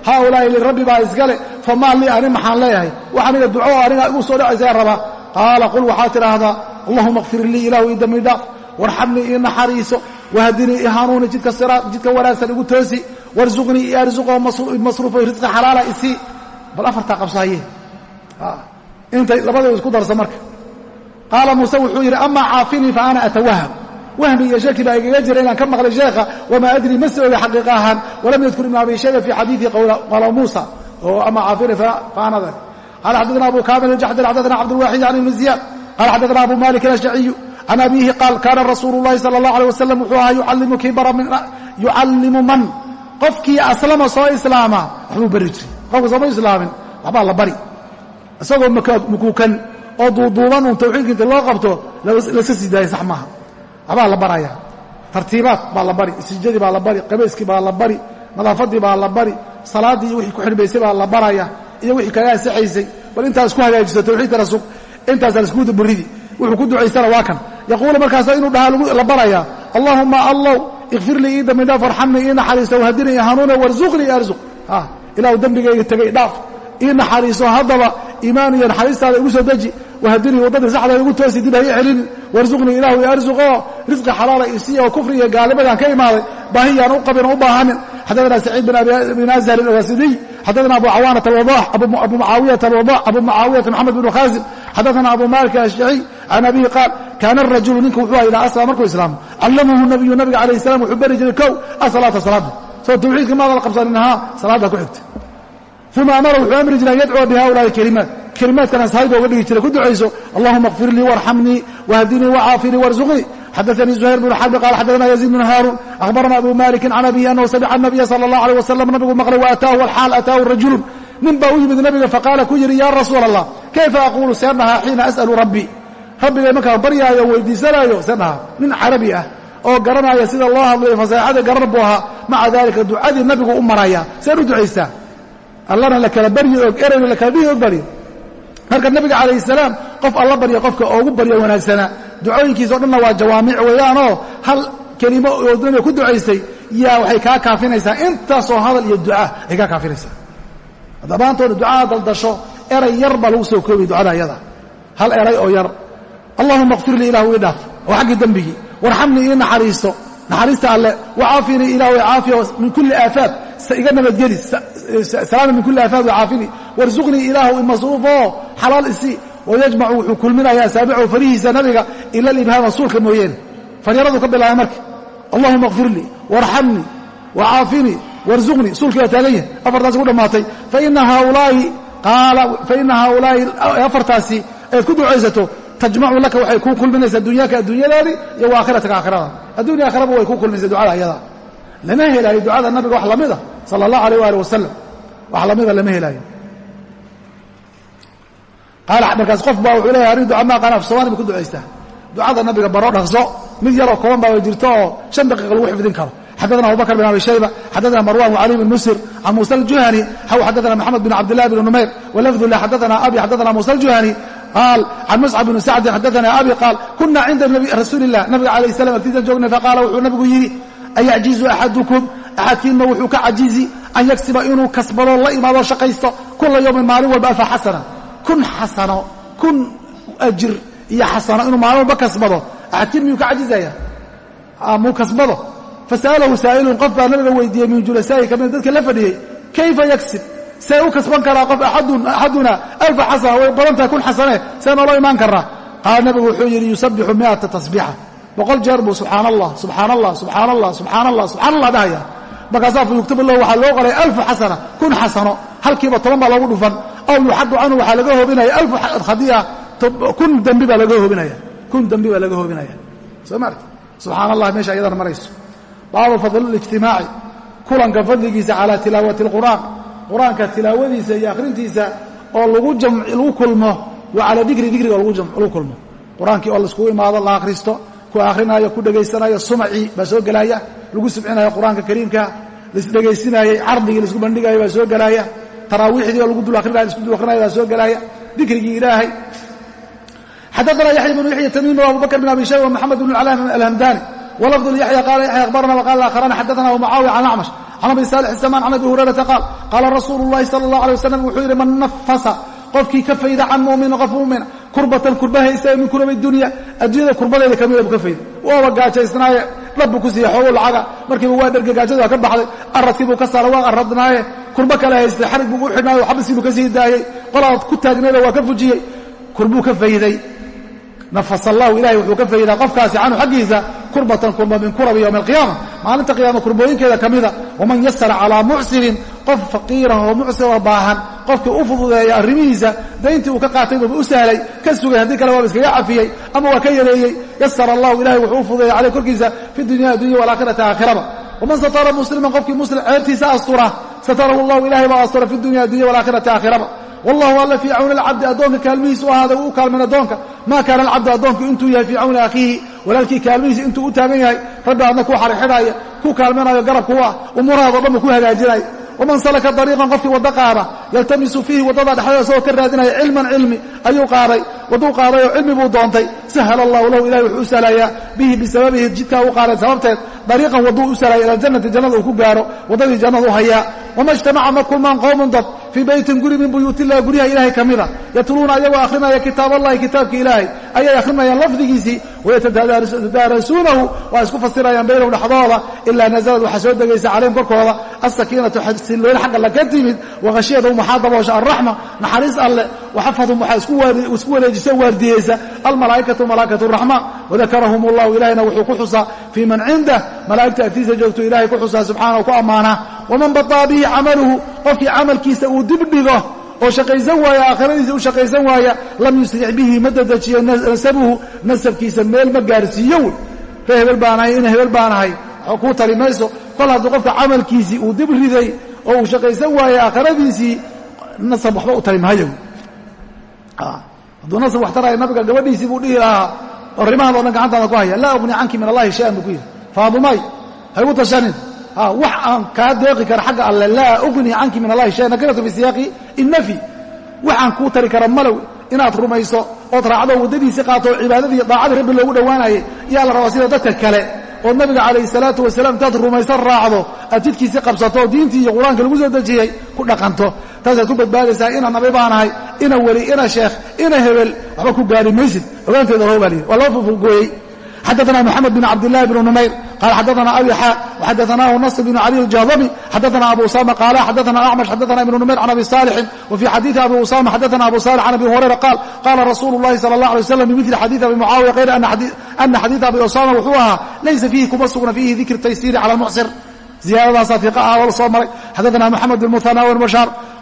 haaulaai lirabbi baa iskale famaa lii ani maxaan leeyahay wax aniga duco aniga igu soo dhacaysa rabaa qaala qul waxaad tidhaahdaa allahuma kfir lii ilaahu ii dambi dhaaf warxamnii ii naxariiso wahdinii i hanuuni jidka siraad jidka wanaagsan igu toosi warsuqnii i arsuqoo masruufo risqi xalaala isii bal afartaa qabsahaye intay labadaba isku darsa marka qaala muuse wuxuu yidhi amaa caafinii fa ana atawaham wahmi iyo shaki baa igaga jira inaan ka maqlay sheekha wamaa adri ma sooga xaqiiqa ahaan walam yadkur ibn abi shayba fii xadiiثi qala muusa oo ama caafinii fa ana dak qala xaddaثna abu kamil الjaxdr xaddaثna cabdالwaxid can ibni ziyad qala xaddaثna abu malik الashjaciyu can abiihi qaal kaana rasuulu اllahi salى اllah alيه wasalam wuxuu ahaa yucallimu kibara yucallimu man qofkii aslama soo islaama waxbuu bari jiray qofka sooma islaamin waxbaa la bari isagoo mukuukan oo duuduuban uun tawxiidka inta loo qabto lasa sii daaya sax maaha waxbaa la baraya tartiibaad baa la bari istijadii baa la bari qabayskii baa la bari nadaafadii baa la bari salaaddii iyo wixii ku xidhbaysay baa la baraya iyo wixii kaga ansaxaysay bal intaas ku hagaajiso tawxiidka rasuul intaasaa laiskugu buridi wuxuu ku ducaystana waa kan yaquulu markaasa inuu dhahaa la baraya allahuma allow ikfir lii ii dambi dhaaf warxamnii ii naxariiso wahadinii hanuuna warzuqnii arzuq ilaahu dembigayga tegay dhaaf ii naxariiso haddaba iimaan iyo naxariistaada igu soo deji wahadinii waddadii saxdeeda igu toosi dib ha ii celinin warzuqnii ilaahu i arzuqoo risqi xalaala isii oo kufri iyo gaalimadaan ka imaaday baahiyaan u qabin oo u baahanin xaddaثna سacيid بن أزهر الwasidiي xaddaثna abu cawاnaة الوضاح abu mucaawiyaةa الوضاح abu mucaawiyaةa mxamed بن khاasim xaddaثna abu malik الأشجعي can abihi qaal kaana الrajulu ninku wuxuu aha idaa aslama markuu islaamo callamahu nabiyu nabiga alayه الsalam wuxuu beri jiray kow asalaata salaada soo tawxiidka maadala qabsaninahaa salaada ku xigta uma amara wuxuu amri jiray an yadcuwa bihaaulaai kelimaat kelimaadkan ashayba uga dhigi jiray ku ducayso allahuma اkfir lii warxamnii wahdinii wacaafinii warzuqnii xadaثnii زuhayr بن xarbi qal xadaثna yaزيid بن haaruun akhbarana abu maliki can abihi anahu samica الnabiya salى الlah عalيه wasalam nabigu maqlay waataahu alxaal ataahu rajulu nin baa u yimid nabiga faqaala ku yidhi ya rasuul الlah kayfa aquulu see dhahaa xiina asأlu rabbi rabbigay markaa baryaayo o weydiisanaayo nin carabi ah oo garanaya sida loo hadlayo faseexada garar buu ahaa maca dalika ducadii nabigu u maraya. Seen u ducaystaa allana la kala baryi og erayna la kala dhihi og baryo marka nabiga calayh salaam qof alla barya qofka oogu baryo wanaagsanaa ducooyinkiisao dhanna waa jawaamic weeyaanoo hal kelimo oo ku ducaystay yaa waxay kaa kaafinaysaa intaasoo hadal iyo ducaa ay kaa kaafinaysaa dhammaantoona ducaa daldasho eray yar lagu soo koobay ducada ayada hal eray oo yar allahuma kfir lii ilahu ii dhaaf oo xaggii dembigii warxamnii ii naxariisto naxariista alle wacaafinii ilahu caafiya min kulli aafaad iga nabadgeli salaama min kulli aafaad wacaafini warzuqnii ilaahu imasruufoo xalaal isii wayajmacu wuxuu kulminaya asaabicahu farihiisa nabiga ila alibhaama suulka mooyeene faryaradu ka bilaabay marka allahuma kfir lii warxamnii wacaafinii warzuqnii suulkii waa taagan yahay afartaasi ku dhammaatay. Faina haaulaa'i afartaasi ayaad ku ducaysato tajmacu laka waxay kuu kulminaysaa dunyaaka adduunyadaadi iyo waaakhirataka aakhirada. Adduunya aakhiraba way kuu kulminaysa ducada ayada lama helaayo ducada nabiga wax la mid ah, a sala allahu alayh waali wasalam wax lamida ah lama helaayo qaala markaas qof baa wuxuu leeyahay arrin duca maaqaan afsomaani ba ku ducaystaa ducada nabiga baro dhaqso mid yaroo kooban baa jirto oo shan daqiiqa lagu xifdin karo. Xadana abubakr bn abi shayba xadana marwan wcali bn musir can musa اljuhani xaw xadana maxamed bn cabd lah bn numayr walafdu la xadana abi xadana musa اljuhani qaal can muscab bni sacdin xadaana abi qaal kuna cinda rasuuli lah nabiga calah salam agtiisa joognay faqaala wuxuu nabigu yidhi ayajizu axadukum axadkiinna wuxuu ka cajizi an yagsiba inuu kasbado la imaado shaqaysto kula yowmin maalin walba afa xasana kun xasano kun ajir iyo xasano inuu maalin walba kasbado axadkiin miyuu ka cajizaya muu kasbado fasa'alahu saa'ilun qof baa nabiga weydiiyey min julasaa'i ka mida dadka la fadhiyey kayfa yagsib see u kasban karaa qof axaduna alfa xasana way badan tahay kun xasane see nooloo imaan karaa qaala nabigu wuxuu yidhi yusabixu miata tasbiixa. Boqol jeer buu subxaan allah subxaan allah subxaan allah subxaan allah subxaan lahu waxaa loo qoray alfu xasana kun xasano. Halkiiba toban baa loogu dhufan. Aw yuxadu canhu waxaa laga hoobinaya alfu khadiya kun dembi baa laga hoobinaya kun dembi baa laga hoobinaya soo maarta subxaan meesha ayadana marayso baabu fadlilijtimaaci kulanka fadligiisa calaa tilaawati alqur'aan qur'aanka tilaawadiisa iyo akhrintiisa oo lagu kulmo wa calaa dikri dikriga lagu kulmo. Qur'aankii oo laiskugu imaado la akhristo ku akhrinayo ku dhegaysanayo sumacii baa soo gelaaya lagu subcinayo qur'aanka kariimka laisdhegaysinayey cardigii la isku bandhigayo baa soo gelaaya taraawiixdii oo lagu dul akrinayo la isku dul akrinayo baa soo gelaaya dikrigii ilaahay. Xadaثna yaxya bnu yaxya tamiimi abubakr bn abi shayba wmaxamed bn cala alhamdani walafdu lyaxya qaala yaxya akhbarana waqala akharana xadaثna abu mucaawiya can acmash can abi saalix samaan can abi hurayrata qaal qaala rasuulu اllahi salى اllah alيه wasalam wuxuu yidhi man nafasa qofkii ka fayda can muminin qof muumina kurbatan kurbahaysa min kuraba dunya adduunyada kurbadeeda kamida bu ka fayda waaba gaajaysnaaye dhab ku siiya xoogo lacaga markiiba waa dherga gaajada waa ka baxday aradkiibuu ka saara waa aradnaaye kurbo kale haystay xarig buu u xidhnaayo xabasiibuu ka sii daayey qolaad ku taagneeda waa ka fujiyey kurbuu ka fayday nafas allahu ilahay wuxuu ka faydaa qofkaasi canhu xaggiisa kurbatan kurba min kurabi yowmi alqiyaama maalinta qiyaama kurbooyinkeeda ka mida waman yasara calaa mucsirin qof faqiirah oo mucsiroo baahan qofkii u fududeeya arrimihiisa dayntii uu ka qaatay buuba u sahlay ka sugay haddii kale waaba iskaga cafiyey ama waa ka yareeyey yasara allahu ilahay wuxuu u fududeeya caleyh korkiisa fi dunya addunya walaakhirati aakhiraba waman satara musliman qofkii muslim ceebtiisa astura satarahu allahu ilahay baa astura fi dunya addunya walaakhirati aakhiraba wallahu alla fii cawni alcabdi addoonka kaalmihiisu ahaada uu u kaalmin addoonka. Maa kaana alcabdu addoonku intuu yahay fii cawni akhiihi walaalkii kaalmihiisa intuu u taagan yahay rabbi aadna ku xarixidhaya ku kaalminayo garabku ah umurahaado dhanba ku hagaajinaya. Waman salaka dariiqan qofkii waddo qaada yaltamisu fiihi waddada dhexdeeda isagoo ka raadinaya cilman cilmi ayuu qaaday. Wadduu qaaday oo cilmi buu doontay. Sahla allahu lahu ilahi wuxuu u sahlayaa bihi bisababihi jidkaa u qaaday sababteed dariiqan wadduu u sahlaya ila u wama ijtamaca ma kulmaan qowmun dad fii beytin guri min buyuut illah guryaha ilahay ka mida yatluuna ayagoo akhrinaya kitaab allahi kitaabka ilaahay ayay akhrinayaan lafdigiisii wayatadaarasuunahu waa isku fasirayaan baynahum dhexdooda ilaa nazalad waxaa soo degaysa calayhim korkooda asakiinatu xasilooni xagga la ka timid wakhashiyadahum waxaa daboosha alraxma naxariis alleh waxafadhum waxaa isku wareejisa waardiyeysa almalaa'ikatu malaa'ikatu raxma wadakarahum allahu ilahayna wuxuu ku xusaa fii man cindah malaa'igta agtiisa joogto ilahay ku xusaa subxaana ku ammaanaa waman bataa bihi camaluhu qofkii camalkiisa uu dibdhigo oo shaqaysan waaya aakhiradiisa u shaqaysan waaya lam yusric bihi ma dedejiyo nasabuhu nasabkiisa meel ma gaarsiiyo wy ree hebel baanahay ina hebel baanahay kuu tari mayso kol hadduu qofka camalkiisii uu dib riday oo uu shaqaysan waayey aakhiradiisii nasab waxba u tari maayo hadduu nasab wax taraya nabiga gabadhiisii buu dhihi lahaa oo rimahaado dhan gacantaada ku haya laa ugni canki min allahi shay-an buu ku yidhi. Faadumay ha igu tashanin wax aan kaa deeqi kara xagga alle laa ugni canki min allahi shay nakiratu fi siyaaqi innafy waxaan kuu tari kara malow inaad rumayso ood raacdo waddadiisii qaato oo cibaadadii daacadii rabbi loogu dhowaanayay yaa la rabaa sida dadka kale oo nabiga calayhi salaatu wasalaam intaad rumaysan raacdo aad jidkiisii qabsato oo diintii iyo qur'aanka lagu soo dejiyey ku dhaqanto. Taasaad ku badbaadaysaa ina nabi baanahay ina weli ina sheekh ina hebel waxba ku gaari maysid. Ogaanteeda hoo baa waa loo fufugooyey xadaثna mxamed bn cabdالlahi bn numayr qala xadaثna abi xa وxadaثnahu nasr bn cali الjahdami xadaثna abu usama qaala xadaثna acmash xadaثna ibn numayr can abi صaalixin wfي xadiiثi abi usama xadaثna abu صالح can abi hurayra qaal qala rasuulu الlahi salى الlaه عalيه waslam bmili xadiiث abi mucaawiya غayr ana xadiiث abi usama wuxuu ahaa laysa fiihi kuma sugna fiihi dikr taysiri calى اlmucsir ziyadadaasaa iqa ah oo la soo maray xadaثna mxamed bn muثana wbashaar qala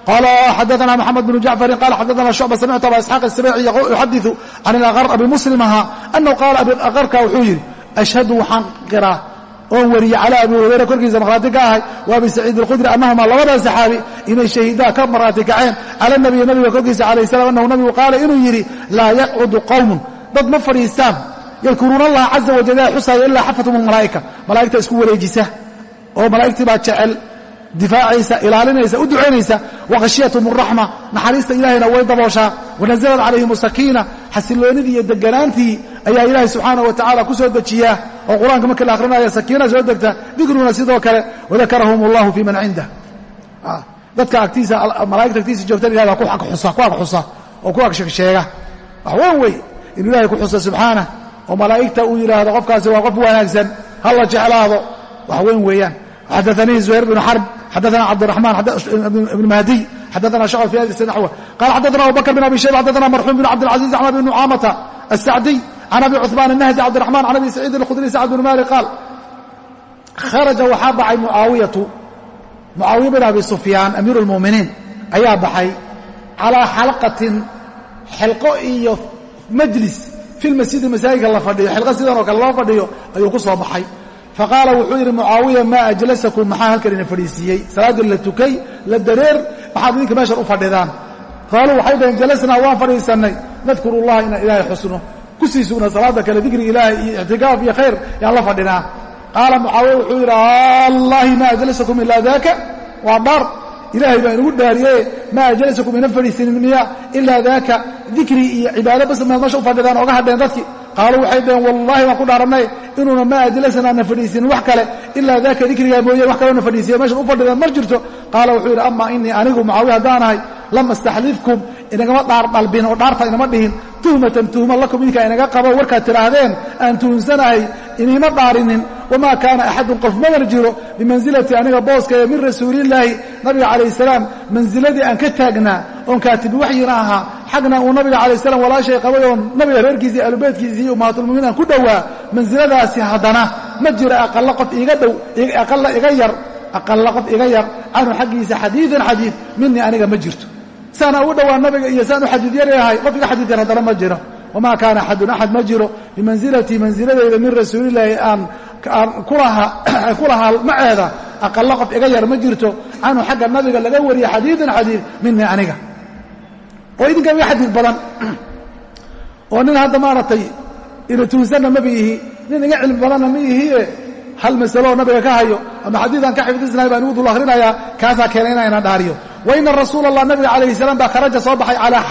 xadaثna mxamed bn jacfari qala xadaثna shucba samictu aba isxaaq الsabci yuxadiثu can اlaqar abi muslim ahaa anahu qaala aqarka wuxuu yidhi ashhadu waxaan qiraa oon wariyey calى abi hurayra korkiisa markhaati ka ahay wa abi saciid اlkhudri annahuma labadaa saxaabi inay shahidaa ka markhaati kaceen cala nabiyi nabiga korkiisa alayh salam anahu nabigu qaala inuu yidhi laa yaqcudu qowmun dad ma fadhiistaan yadkuruuna allaha caza wajal xusaaya ilaa xafathum almalaa'ika malaa'igta isku wareejisa oo malaa'igtii baa jecel difaacaysa ilaalinaysa u ducaynaysa wakhashiyathum araxma naxariista ilahayna way dabooshaa wanazalad calayhim sakiina xasiloonidii iyo deganaantii ayaa ilaahay subxaanah wa tacala ku soo dejiyaa oo qur'aanka markii la akhrinaya sakiina soo degta dikruna sidoo kale wadakarahum allahu fii man cindah dadka agtiisa malaigta agtiisa joogta baa ku ag xusa oo ku ag sheega wax weyn wey inuu ilahay ku xusa subxaanah oo malaa'igta uu yidhaahdo qofkaasi waa qof wanaagsan ha la jeclaado xadaanii زuhayr bn xarb xadaana cabdالرaحman ibn mahdiy xadaana shacb fi hadi naxw qala xadaana abu bakr bn abi shayba xadaana marxuum bn cabdالcaزiز axmed bn nucaamata الsacdiy can abi cuثmaan الnahdi cabdiرaحman can abi saciid الkhudri sacd bn malik qaal kharaja waxaa baxay mucaawiyatu mucaawiya bin abi sufyaan amiir اlmu'miniin ayaa baxay calىa xalqatin xilqo iyo majlis fi lmasjidi masaajidka la fadhiyo xilqo sidan oo kale loo fadhiyo ayuu ku soo baxay faqaala wuxuu yidhi mucaawiya maa ajlasakum? Maxaa halkan ina fadhiisiiyey? Salaaddii la tukay la dareer maxaad idinka meeshan u fadhidaan qaaluu waxay dhaheen jalasnaa waan fadhiisannay. Nadkuru llaha inaan ilaahay xusno. Ku sii sugna salaada kale dikri ilaahay iyo ictikaaf iyo khayr yaan la fadhinaa. Qaala mucaawiya wuxuu yidhi allahi maa ajlasakum ilaa daaka. Waa dhaar. Ilaahay baa inugu dhaariye maa ajlasakum ina fadhiisinin miya ilaa daaka. Dikri iyo cibaado bas maad meesha u fadhidaan oga hadheen dadkii qaaluu waxay dhaheen wallahi waan ku dhaarannay inuuna maa ajlasana na fadhiisinin wax kale ilaa daaka dikrigaa mooyeen wax kaloo na fadhiisiya meeshan u fadhidaan mar jirto. Qaala wuxuu yidhi ama inii anigu mucaawiya haddaanahay lam astaxlifkum inagama dhaar dhalbin oo dhaarta inama dhihin tuhmatan tuhma lakum idinkaa inaga qabo warkaad tidhaahdeen aan tuhunsanahay inima dhaarinin wamaa kaana axadun qof madar jiro bimansilati aniga booskaya min rasuulillaahi nabiga calayh salaam mansiladii aan ka taagnaa oon kaatibi waxyina ahaa xagna uu nabiga calayh salam walaashay qabay oon nabiga reerkiisii ahlubeytkiisii iyo ummahatulmuminiin aan ku dhowaa mansiladaasi haddana ma jiro aqalla qof iga dhow aqalla iga yar aqalla qof iga yar canhu xaggiisa xadiidan xadiid minii aniga ma jirto saana ugu dhowaa nabiga iyo saan u xadiid yarahay qof iga xadiid yar haddana ku lahaa maceeda aqalla qof iga yar ma jirto canhu xagga nabiga laga wariye xadiidan xadiid minii aniga. Oo idinka iga xadiid badan oo nin hadda maaragtay ina tuunsanna mabi ihi nin iga cilmi badanna ma ihie hal masaloo nabiga ka hayo ama xadiidan ka xifdisnahay baan igu dul akrinayaa kaasaa keenay inayna dhaariyo. Wa ina rasuula allah nabiga calayhi salaam baa kharaja soo baxay calaa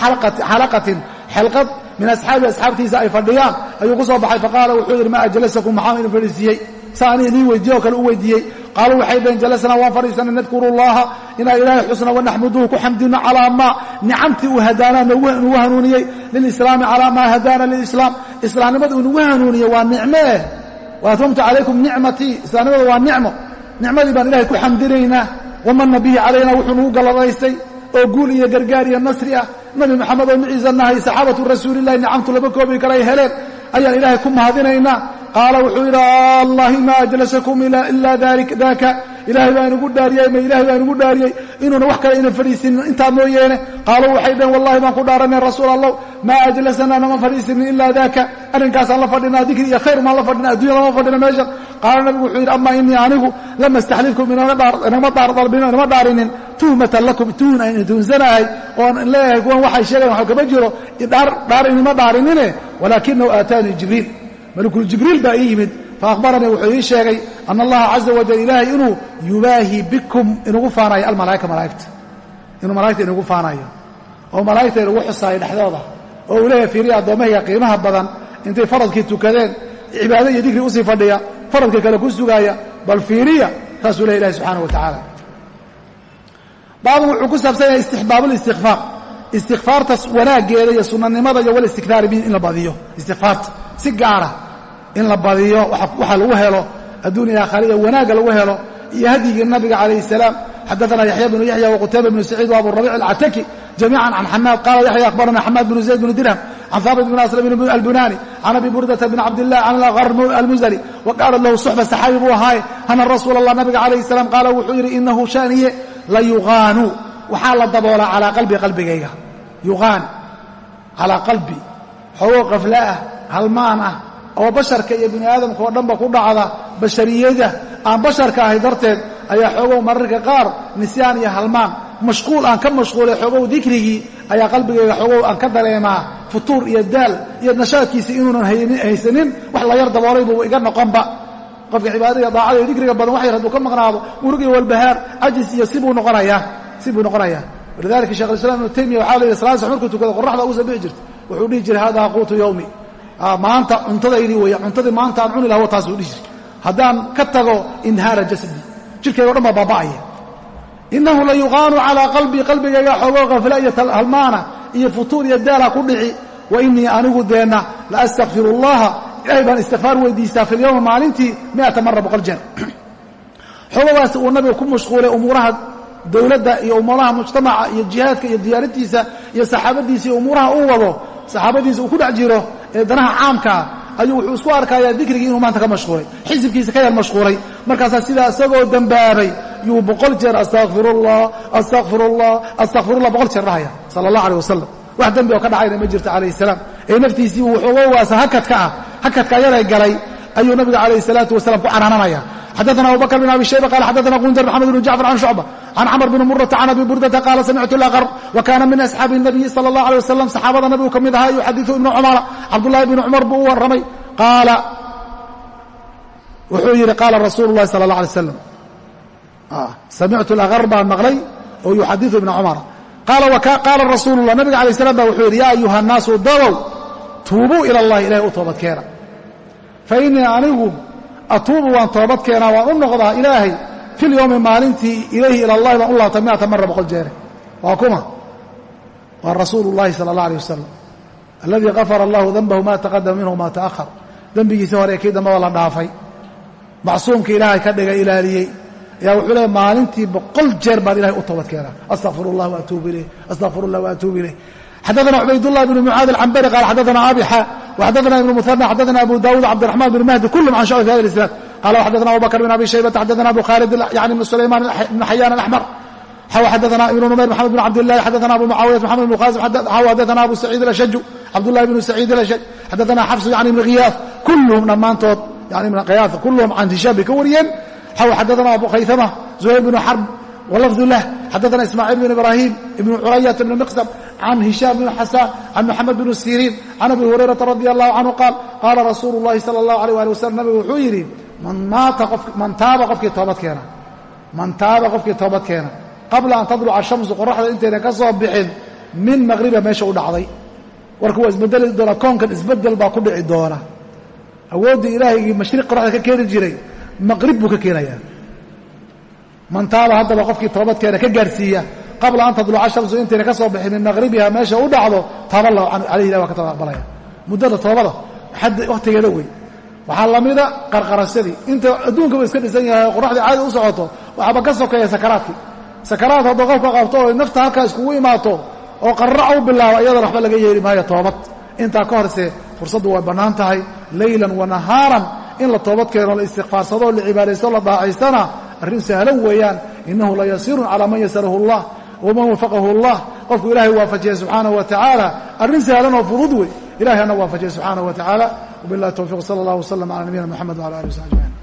xalaqatin xelqad min asxaabi asxaabtiisa ay fadhiyaan ayuu ku soo baxay faqaala wuxuu yidhi ma ajlasakum maxaa idin fadhiisiiyey sa ani idiin weydiiye oo kale u weydiiyey qaaluu waxay dhaheen jalasnaa waan fadhiisanay nadkuru llaha inaan ilaahay xusna wanaxmuduhu ku xamdino calaa maa nicamtii uu hadaanaa nugu hanuuniyey lilislaami calaa maa hadaana lilislaam islaamnimada uu nagu hanuuniyey waa nicme eh waatmamtu calaykum nicmatii islaamnimada waa nicmo nicmadii baan ilahay ku xamdinaynaa wamana bihi calayna wuxuu nagu galladaystay oo guul iyo gargaar iyo nasri ah nabi maxamed oo maciisa nahay saxaabatu rasuulillahi nicamtu lama koobi kara ay heleen ayaan ilaahay ku mahadinaynaa qaala wuxuu yidhi allahi ma ajlasakum ila daka ilaahay baa inugu dhaariyey ma ilahay baa inugu dhaariyey inuuna wax kale ina fadhiisinin intaa mooyeene? Qaaluu waxay dhaheen wallahi baan ku dhaaranay rasuul allah maa ajlasanaa nama fadhiisinin ilaa daka arrinkaasaan la fadhinaa dikri iyo khayr maan la fadhina addunya lama fadhina meeshan qaala nabigu wuxuu yidhi ama inii anigu lama staxlifkum inama dhaarinin. Tuhmatan lakum tuhun aynu tuhunsanahay oon leeyahay kuwan waxay sheegayan wax kama jiro. Dhaar inima dhaarinine walaakinahu aataanii jibriil. Malakul jibriil baa ii yimid faahbaranii wuxuu ii sheegay ana allaha caza wajal ilaahay inuu yubaahi bikum inugu faanayo almalaaika malaaigta inuu malaigta inugu faanayo oo malaa'igta inugu xusaayo dhexdooda oo uu leeyahay fiiriya addoommahayga qiimaha badan intay faradkii tukadeen cibaado iyo dikri u sii fadhiya faradka kale ku sugaaya bal fiiriya saasuu lehy ilahi subxaana wa tacaala baabun wuxuu ku saabsan yahay istixbaabulistikfaar istikfaarta wanaaggeeda iyo sunanimada iyo walistiktaari bihi in la badiyo istikfaarta si gaara in la badiyo waxa lagu helo adduuniya aakhariya wanaagga lagu helo iyo hadyigii nabiga calayh salaam. Xadaana yaxya bnu yaxya waqutayba bnu saciid wa aburabic alcataki jamiica can xamaad qaala yaxya akhbarana xamaad bnu zayd bnu dirham can haabit bn aslam albunani can abi burdata bn cabdilah can almuzani wa qaalat lahu suxba saxaabi buu ahaaye ana rasuula allah nabiga calayh salaam qaala wuxuu yidhi inahu shaaniye la yuqaanu waxaa la daboolaa calaa qalbi qalbigayga. Yuqaan calaa qalbi xogoo qafla ah halmaan ah oo basharka iyo bini aadamka oo dhanba ku dhacda bashariyada aan basharka ahay darteed ayaa xoogow mararka qaar nisyaan iyo halmaan. Mashquul aan ka mashquulay xoogow dikrigii ayaa qalbigayga xoogow aan ka dareemaa futuur iyo daal iyo nashaadkiisii inuunan haysanin wax la yar daboolay buu iga noqonba. Qofka cibaadada daacada iyo dikriga badan wax yar hadduu ka maqnaado murug walbahaar cajis iyo sibuu noqonayaa sibuu noqonayaa. Walidalika shekh islam ibnu taymiya waxaa la yidhi salaad sax markuu tukado qoraxda ugu soo bixi jirta. Wuxuu dhihi jiray hada quutu yawmi maanta cuntadaydii weya cuntadii maanta aan cuni laha taasuu dhihi jiray. Haddaan ka tago inhaara jasadi jirkayga o dhan baa baaba'aya. Inahu la yuqaanu calaa qalbii qalbigayga xoogoo khafla iyo halmaana iyo futuur iyo daala ku dhici. Wa inii anigu deenna la astakfiru allaha ilahay baan istikfaar weydiistaa fi lyowmi maalintii miata mara boqol jeer. Xoogogaas uu nabiga ku mashquulay umuuraha dowladda iyo umuuraha mujtamaca iyo jihaadka iyo diyaarintiisa iyo saxaabadiisa iyo umuuraha uu wado saxaabadiisa uu ku dhex jiro ee danaha caamkaa ayuu wuxuu isku arkayaa dikrigii inuu maanta ka mashquulay xisibkiisa ka yar mashquulay. Markaasaa sidaa isagoo dembaabay yuu boqol jeer astaqfirullah astaqfirullah astaqfirullah boqol jeer dhahaya sala allah aleh wasalam wax dembi oo ka dhacayna ma jirto calayh salaam. Ee naftiisii wuxuuga waasa hakadka ah. Hakadka yaray galay ayuu nabiga calayh salaatu wasalam ku canaananaya xadaana abu bakr bn abi shayba qala xadaana gundar maxamed bn jacfar can shucba can camr bn murata can abi burdata qaala samictu laqr wa kana min asxaabi الnabiyi salى اllah alيه wasalam saxaabada nabigu ka mid ahaa yuxadiثu ibnu cumara cabdullahi bni cumar buu u warramay qaala wuxuu yidhi qaala rasuulu اllahi salى اllah alay slam samictu laqr baan maqlay oo yuxadiثu ibna cumara qaala rasuulu اllah nabiga alay slam ba wuxuu yidhi ya ayuha الnaasu dabow tuubuu ilى اllahi ilahay u toobad keena fainii anigu atuubu waan toobad keenaa waan u noqdaa ilaahay fi lyowmi maalintii ilayhi ila allahi baan u laabta miata mara boqol jeere waa kuma waa rasuulu اllahi sala اllah alيh wasalam aladii gafara allahu danbahu ma taqadama minhu ma taأhar dembigiisii hore kii dambaba la dhaafay macsuumka ilaahay ka dhiga ilaaliyey ayaa wuxuu leeay maalintii boqol jeer baan ilahay u toobad keenaa astaqfir اllah waatuubu ilayh astaqfir اllah waatuubu ilayh xadaثna cubaydالlah bn mucaad alcambari qaal xadaثna abixa وxadaثna ibn muثنى xadaثna abu dawud cabdiرaحman bn mahdi kulhm can shcb fi hada isnاad qala xadaثna abu bakr bn abi shaybata xadaثna abu khaalid yani bn sulayman bn xayan اأxmr xw xadaثna ibn numayr mxamed bn cabdiلlahi xadaثna abu mucaawiya mxamed bn qasim xw xadaثna abu saciid اlashaju cabdullahi bn saciid اlashaj xadaثna xafs yani ibn khiyaaf kulhm dhammaantood yani ibn khiyaaf kulhm can hishaam bay ka wariyeen xw xadaثna abu khayثama zuhayr bn xarb wlafdu lah xadaثna ismaaciil bn ibrahim ibn curayata bn miqsam can hishaam bn xasaan can maxamed bn siriin can abi hurayrata radi allahu canhu qaal qaala rasuulu llahi sala allahu alayh ali wasalam nabigu wuxuu yidhi man taaba qofkii toobad keena man taaba qofkii toobad keena qabla an tadluca shamsu qoraxda intayna ka soo bixin min maqriba meesha u dhacday warka waa isbedeli doonaa koonkan isbeddel baa ku dhici doona awooddii ilaahaygii mashriq qoraxda ka keeni jiray maqrib buu ka keenayaa man taaba haddaba qofkii toobad keena ka gaarhsiiya qabla an tadluca shamsu intayna ka soo bixin min maqribiha meesha u dhacdo taaba allahu ilah waa ka aqbalaya muddada toobada wakhtigeeda wey waxaa lamida qarqarasadii inta adduunka ba iska dhisan yahay oo qoraxdii caadi u socoto waxaaba ka sokeeya sakaraadkii. Sakaraad haddoo qofka qabto oo nafta halkaa iskugu imaato oo qarrac u bilaabo iyadana waxba laga yeeli maayo toobad. Intaa ka horse fursaddu way bannaan tahay. Leylan wa nahaaran in la toobad keeno la istikfaarsado la cibaadaysto la daacaystana arrin sahlan weeyaan. Innahu la yasiirun calaa man yasarahu allah waman wafaqahu allah qofku ilaahay waafajiya subxaanahu wa tacaala arrin sahlan oo fudud wey ilahay ana waafajiya subxaanahu wa tacaala wabillahi towfiiq sala allah wasalam cala nabiyina moxamed wala alih wasabi ajmaciin